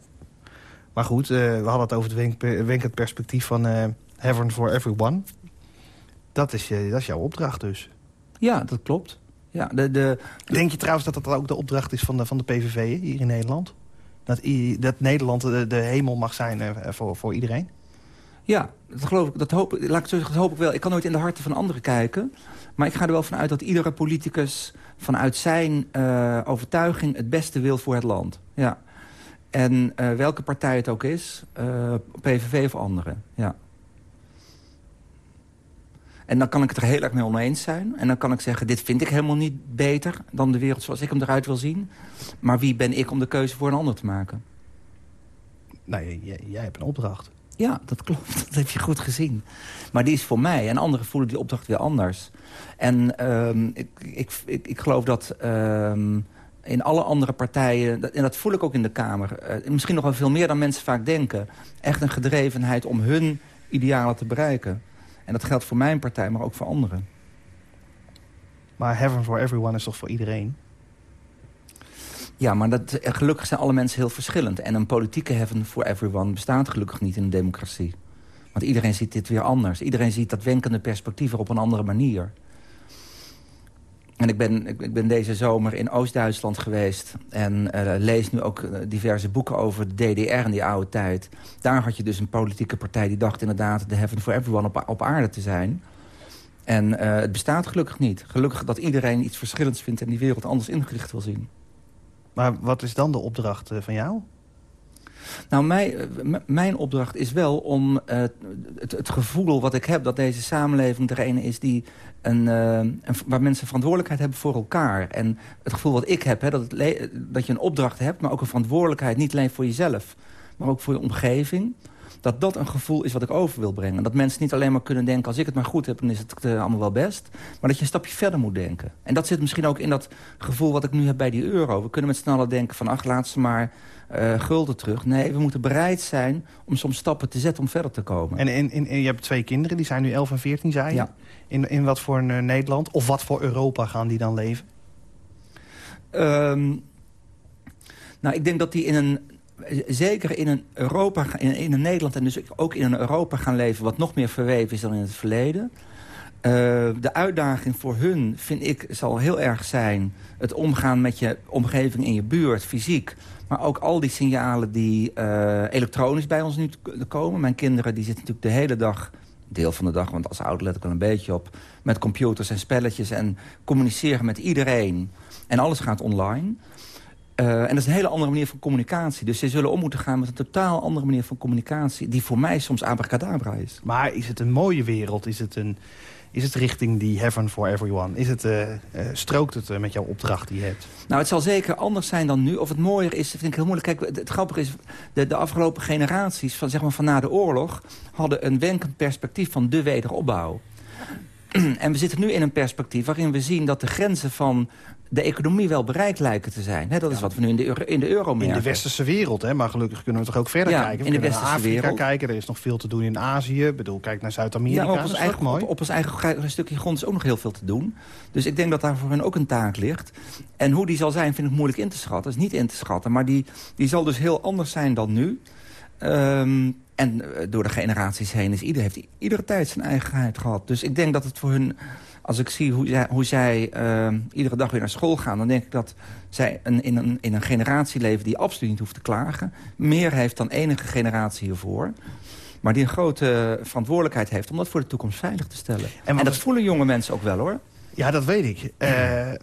Maar goed, eh, we hadden het over het wenk, wenkend perspectief van eh, heaven for everyone. Dat is, dat is jouw opdracht dus. ja, dat klopt. Ja, de, de, Denk je trouwens dat dat ook de opdracht is van de, van de PVV hier in Nederland? Dat, dat Nederland de, de hemel mag zijn eh, voor, voor iedereen? Ja, dat geloof ik. Dat hoop, ik- laat ik zo zeggen, dat hoop ik wel. Ik kan nooit in de harten van anderen kijken. Maar ik ga er wel van uit dat iedere politicus vanuit zijn overtuiging het beste wil voor het land. Ja. En eh, welke partij het ook is, eh, PVV of anderen. Ja. En dan kan ik het er heel erg mee oneens zijn. En dan kan ik zeggen, dit vind ik helemaal niet beter dan de wereld zoals ik hem eruit wil zien. Maar wie ben ik om de keuze voor een ander te maken? Nee, jij, jij hebt een opdracht. Ja, dat klopt. Dat heb je goed gezien. Maar die is voor mij. En anderen voelen die opdracht weer anders. En ehm, ik, ik, ik, ik geloof dat ehm, in alle andere partijen... en dat voel ik ook in de Kamer... eh, misschien nog wel veel meer dan mensen vaak denken... echt een gedrevenheid om hun idealen te bereiken. En dat geldt voor mijn partij, maar ook voor anderen. Maar heaven for everyone is toch voor iedereen? Ja, maar dat, eh, gelukkig zijn alle mensen heel verschillend. En een politieke heaven for everyone bestaat gelukkig niet in een democratie. Want iedereen ziet dit weer anders. Iedereen ziet dat wenkende perspectief er op een andere manier. En ik ben, ik, ben deze zomer in Oost-Duitsland geweest... en eh, lees nu ook eh, diverse boeken over de DDR in die oude tijd. Daar had je dus een politieke partij die dacht inderdaad... de heaven for everyone op, op aarde te zijn. En eh, het bestaat gelukkig niet. Gelukkig dat iedereen iets verschillends vindt... en die wereld anders ingericht wil zien. Maar wat is dan de opdracht van jou? Nou, mijn, eh, mijn opdracht is wel om eh, het, het gevoel wat ik heb... dat deze samenleving een is die een, eh, een- waar mensen verantwoordelijkheid hebben voor elkaar. En het gevoel wat ik heb, hè, dat, dat je een opdracht hebt... maar ook een verantwoordelijkheid, niet alleen voor jezelf... maar ook voor je omgeving... dat dat een gevoel is wat ik over wil brengen. Dat mensen niet alleen maar kunnen denken... als ik het maar goed heb, dan is het eh, allemaal wel best. Maar dat je een stapje verder moet denken. En dat zit misschien ook in dat gevoel wat ik nu heb bij die euro. We kunnen met z'n allen denken van... ach, laat ze maar eh, gulden terug. Nee, we moeten bereid zijn om soms stappen te zetten om verder te komen. En, en, en, en je hebt twee kinderen, die zijn nu 11 en 14, zei je? Ja. In, in wat voor een eh, Nederland of wat voor Europa gaan die dan leven? Ehm, nou, ik denk dat die in een zeker in een Europa, in, in een Nederland en dus ook in een Europa gaan leven... wat nog meer verweven is dan in het verleden. Eh, de uitdaging voor hun, vind ik, zal heel erg zijn... het omgaan met je omgeving in je buurt, fysiek. Maar ook al die signalen die eh, elektronisch bij ons nu komen. Mijn kinderen die zitten natuurlijk de hele dag, deel van de dag... want als ouder let ik al een beetje op... met computers en spelletjes en communiceren met iedereen. En alles gaat online. Eh, en dat is een hele andere manier van communicatie. Dus ze zullen om moeten gaan met een totaal andere manier van communicatie... die voor mij soms abracadabra is. Maar is het een mooie wereld? Is het, een, is het richting die heaven for everyone? Is het, eh, eh, strookt het met jouw opdracht die je hebt? Nou, het zal zeker anders zijn dan nu. Of het mooier is, vind ik heel moeilijk. Kijk, het, het grappige is, de, de afgelopen generaties van, zeg maar, van na de oorlog... hadden een wenkend perspectief van de wederopbouw. en we zitten nu in een perspectief waarin we zien dat de grenzen van de economie wel bereikt lijken te zijn. Dat is wat we nu in de, euro, in de euro In de westerse wereld, hè? maar gelukkig kunnen we toch ook verder Ja, kijken. We in de kunnen naar westerse Afrika wereld. kijken, er is nog veel te doen in Azië. Ik bedoel, kijk naar Zuid-Amerika, Ja, op dat ons, eigen, mooi. op, op ons eigen gra- stukje grond is ook nog heel veel te doen. Dus ik denk dat daar voor hen ook een taak ligt. En hoe die zal zijn vind ik moeilijk in te schatten. is niet in te schatten. Maar die, die zal dus heel anders zijn dan nu. Ehm, en eh, door de generaties heen is ieder, heeft iedere tijd zijn eigenheid gehad. Dus ik denk dat het voor hun... Als ik zie hoe zij, hoe zij ehm, iedere dag weer naar school gaan... dan denk ik dat zij een, in, een, in een generatie leven die absoluut niet hoeft te klagen. Meer heeft dan enige generatie hiervoor. Maar die een grote verantwoordelijkheid heeft om dat voor de toekomst veilig te stellen. En, dat voelen jonge mensen ook wel hoor. Ja, dat weet ik. Eh,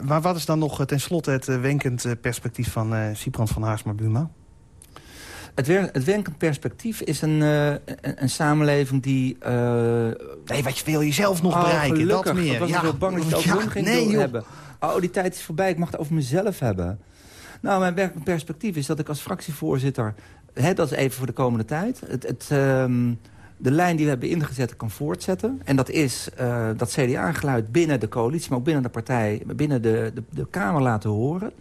maar wat is dan nog eh, tenslotte het wenkend perspectief van Siebrand van Haarsma-Buma? Het, wer- het wenkend perspectief is een, eh, een, een samenleving die... eh, Nee, wat je wil jezelf nog oh, bereiken, gelukkig. dat meer. Ik was zo bang dat je ja, hun ging nee, hebben. Oh, die tijd is voorbij. Ik mag het over mezelf hebben. Nou, mijn werkend perspectief is dat ik als fractievoorzitter... Hè, dat is even voor de komende tijd. Het, het, ehm, de lijn die we hebben ingezet kan voortzetten. En dat is eh, dat CDA-geluid binnen de coalitie... maar ook binnen de partij, binnen de, de, de Kamer laten horen.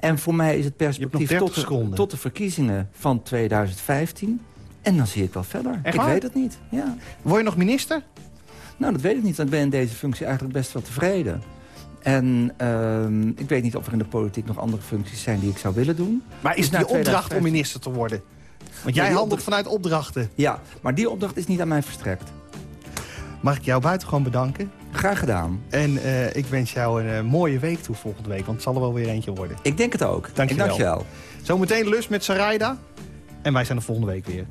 En voor mij is het perspectief 30 tot de, tot de verkiezingen van 2015... En dan zie ik wel verder. Echt ik weet het niet. Ja. Word je nog minister? Nou, dat weet ik niet. want Ik ben in deze functie eigenlijk best wel tevreden. En ehm, ik weet niet of er in de politiek nog andere functies zijn die ik zou willen doen. Maar is Dus die opdracht 2015 om minister te worden? Want jij handelt opdracht- vanuit opdrachten. Ja, maar die opdracht is niet aan mij verstrekt. Mag ik jou buitengewoon bedanken? Graag gedaan. En eh, ik wens jou een eh, mooie week toe volgende week, want het zal er wel weer eentje worden. Ik denk het ook. Dank je wel. Zometeen lust met Sarayda. En wij zijn de volgende week weer.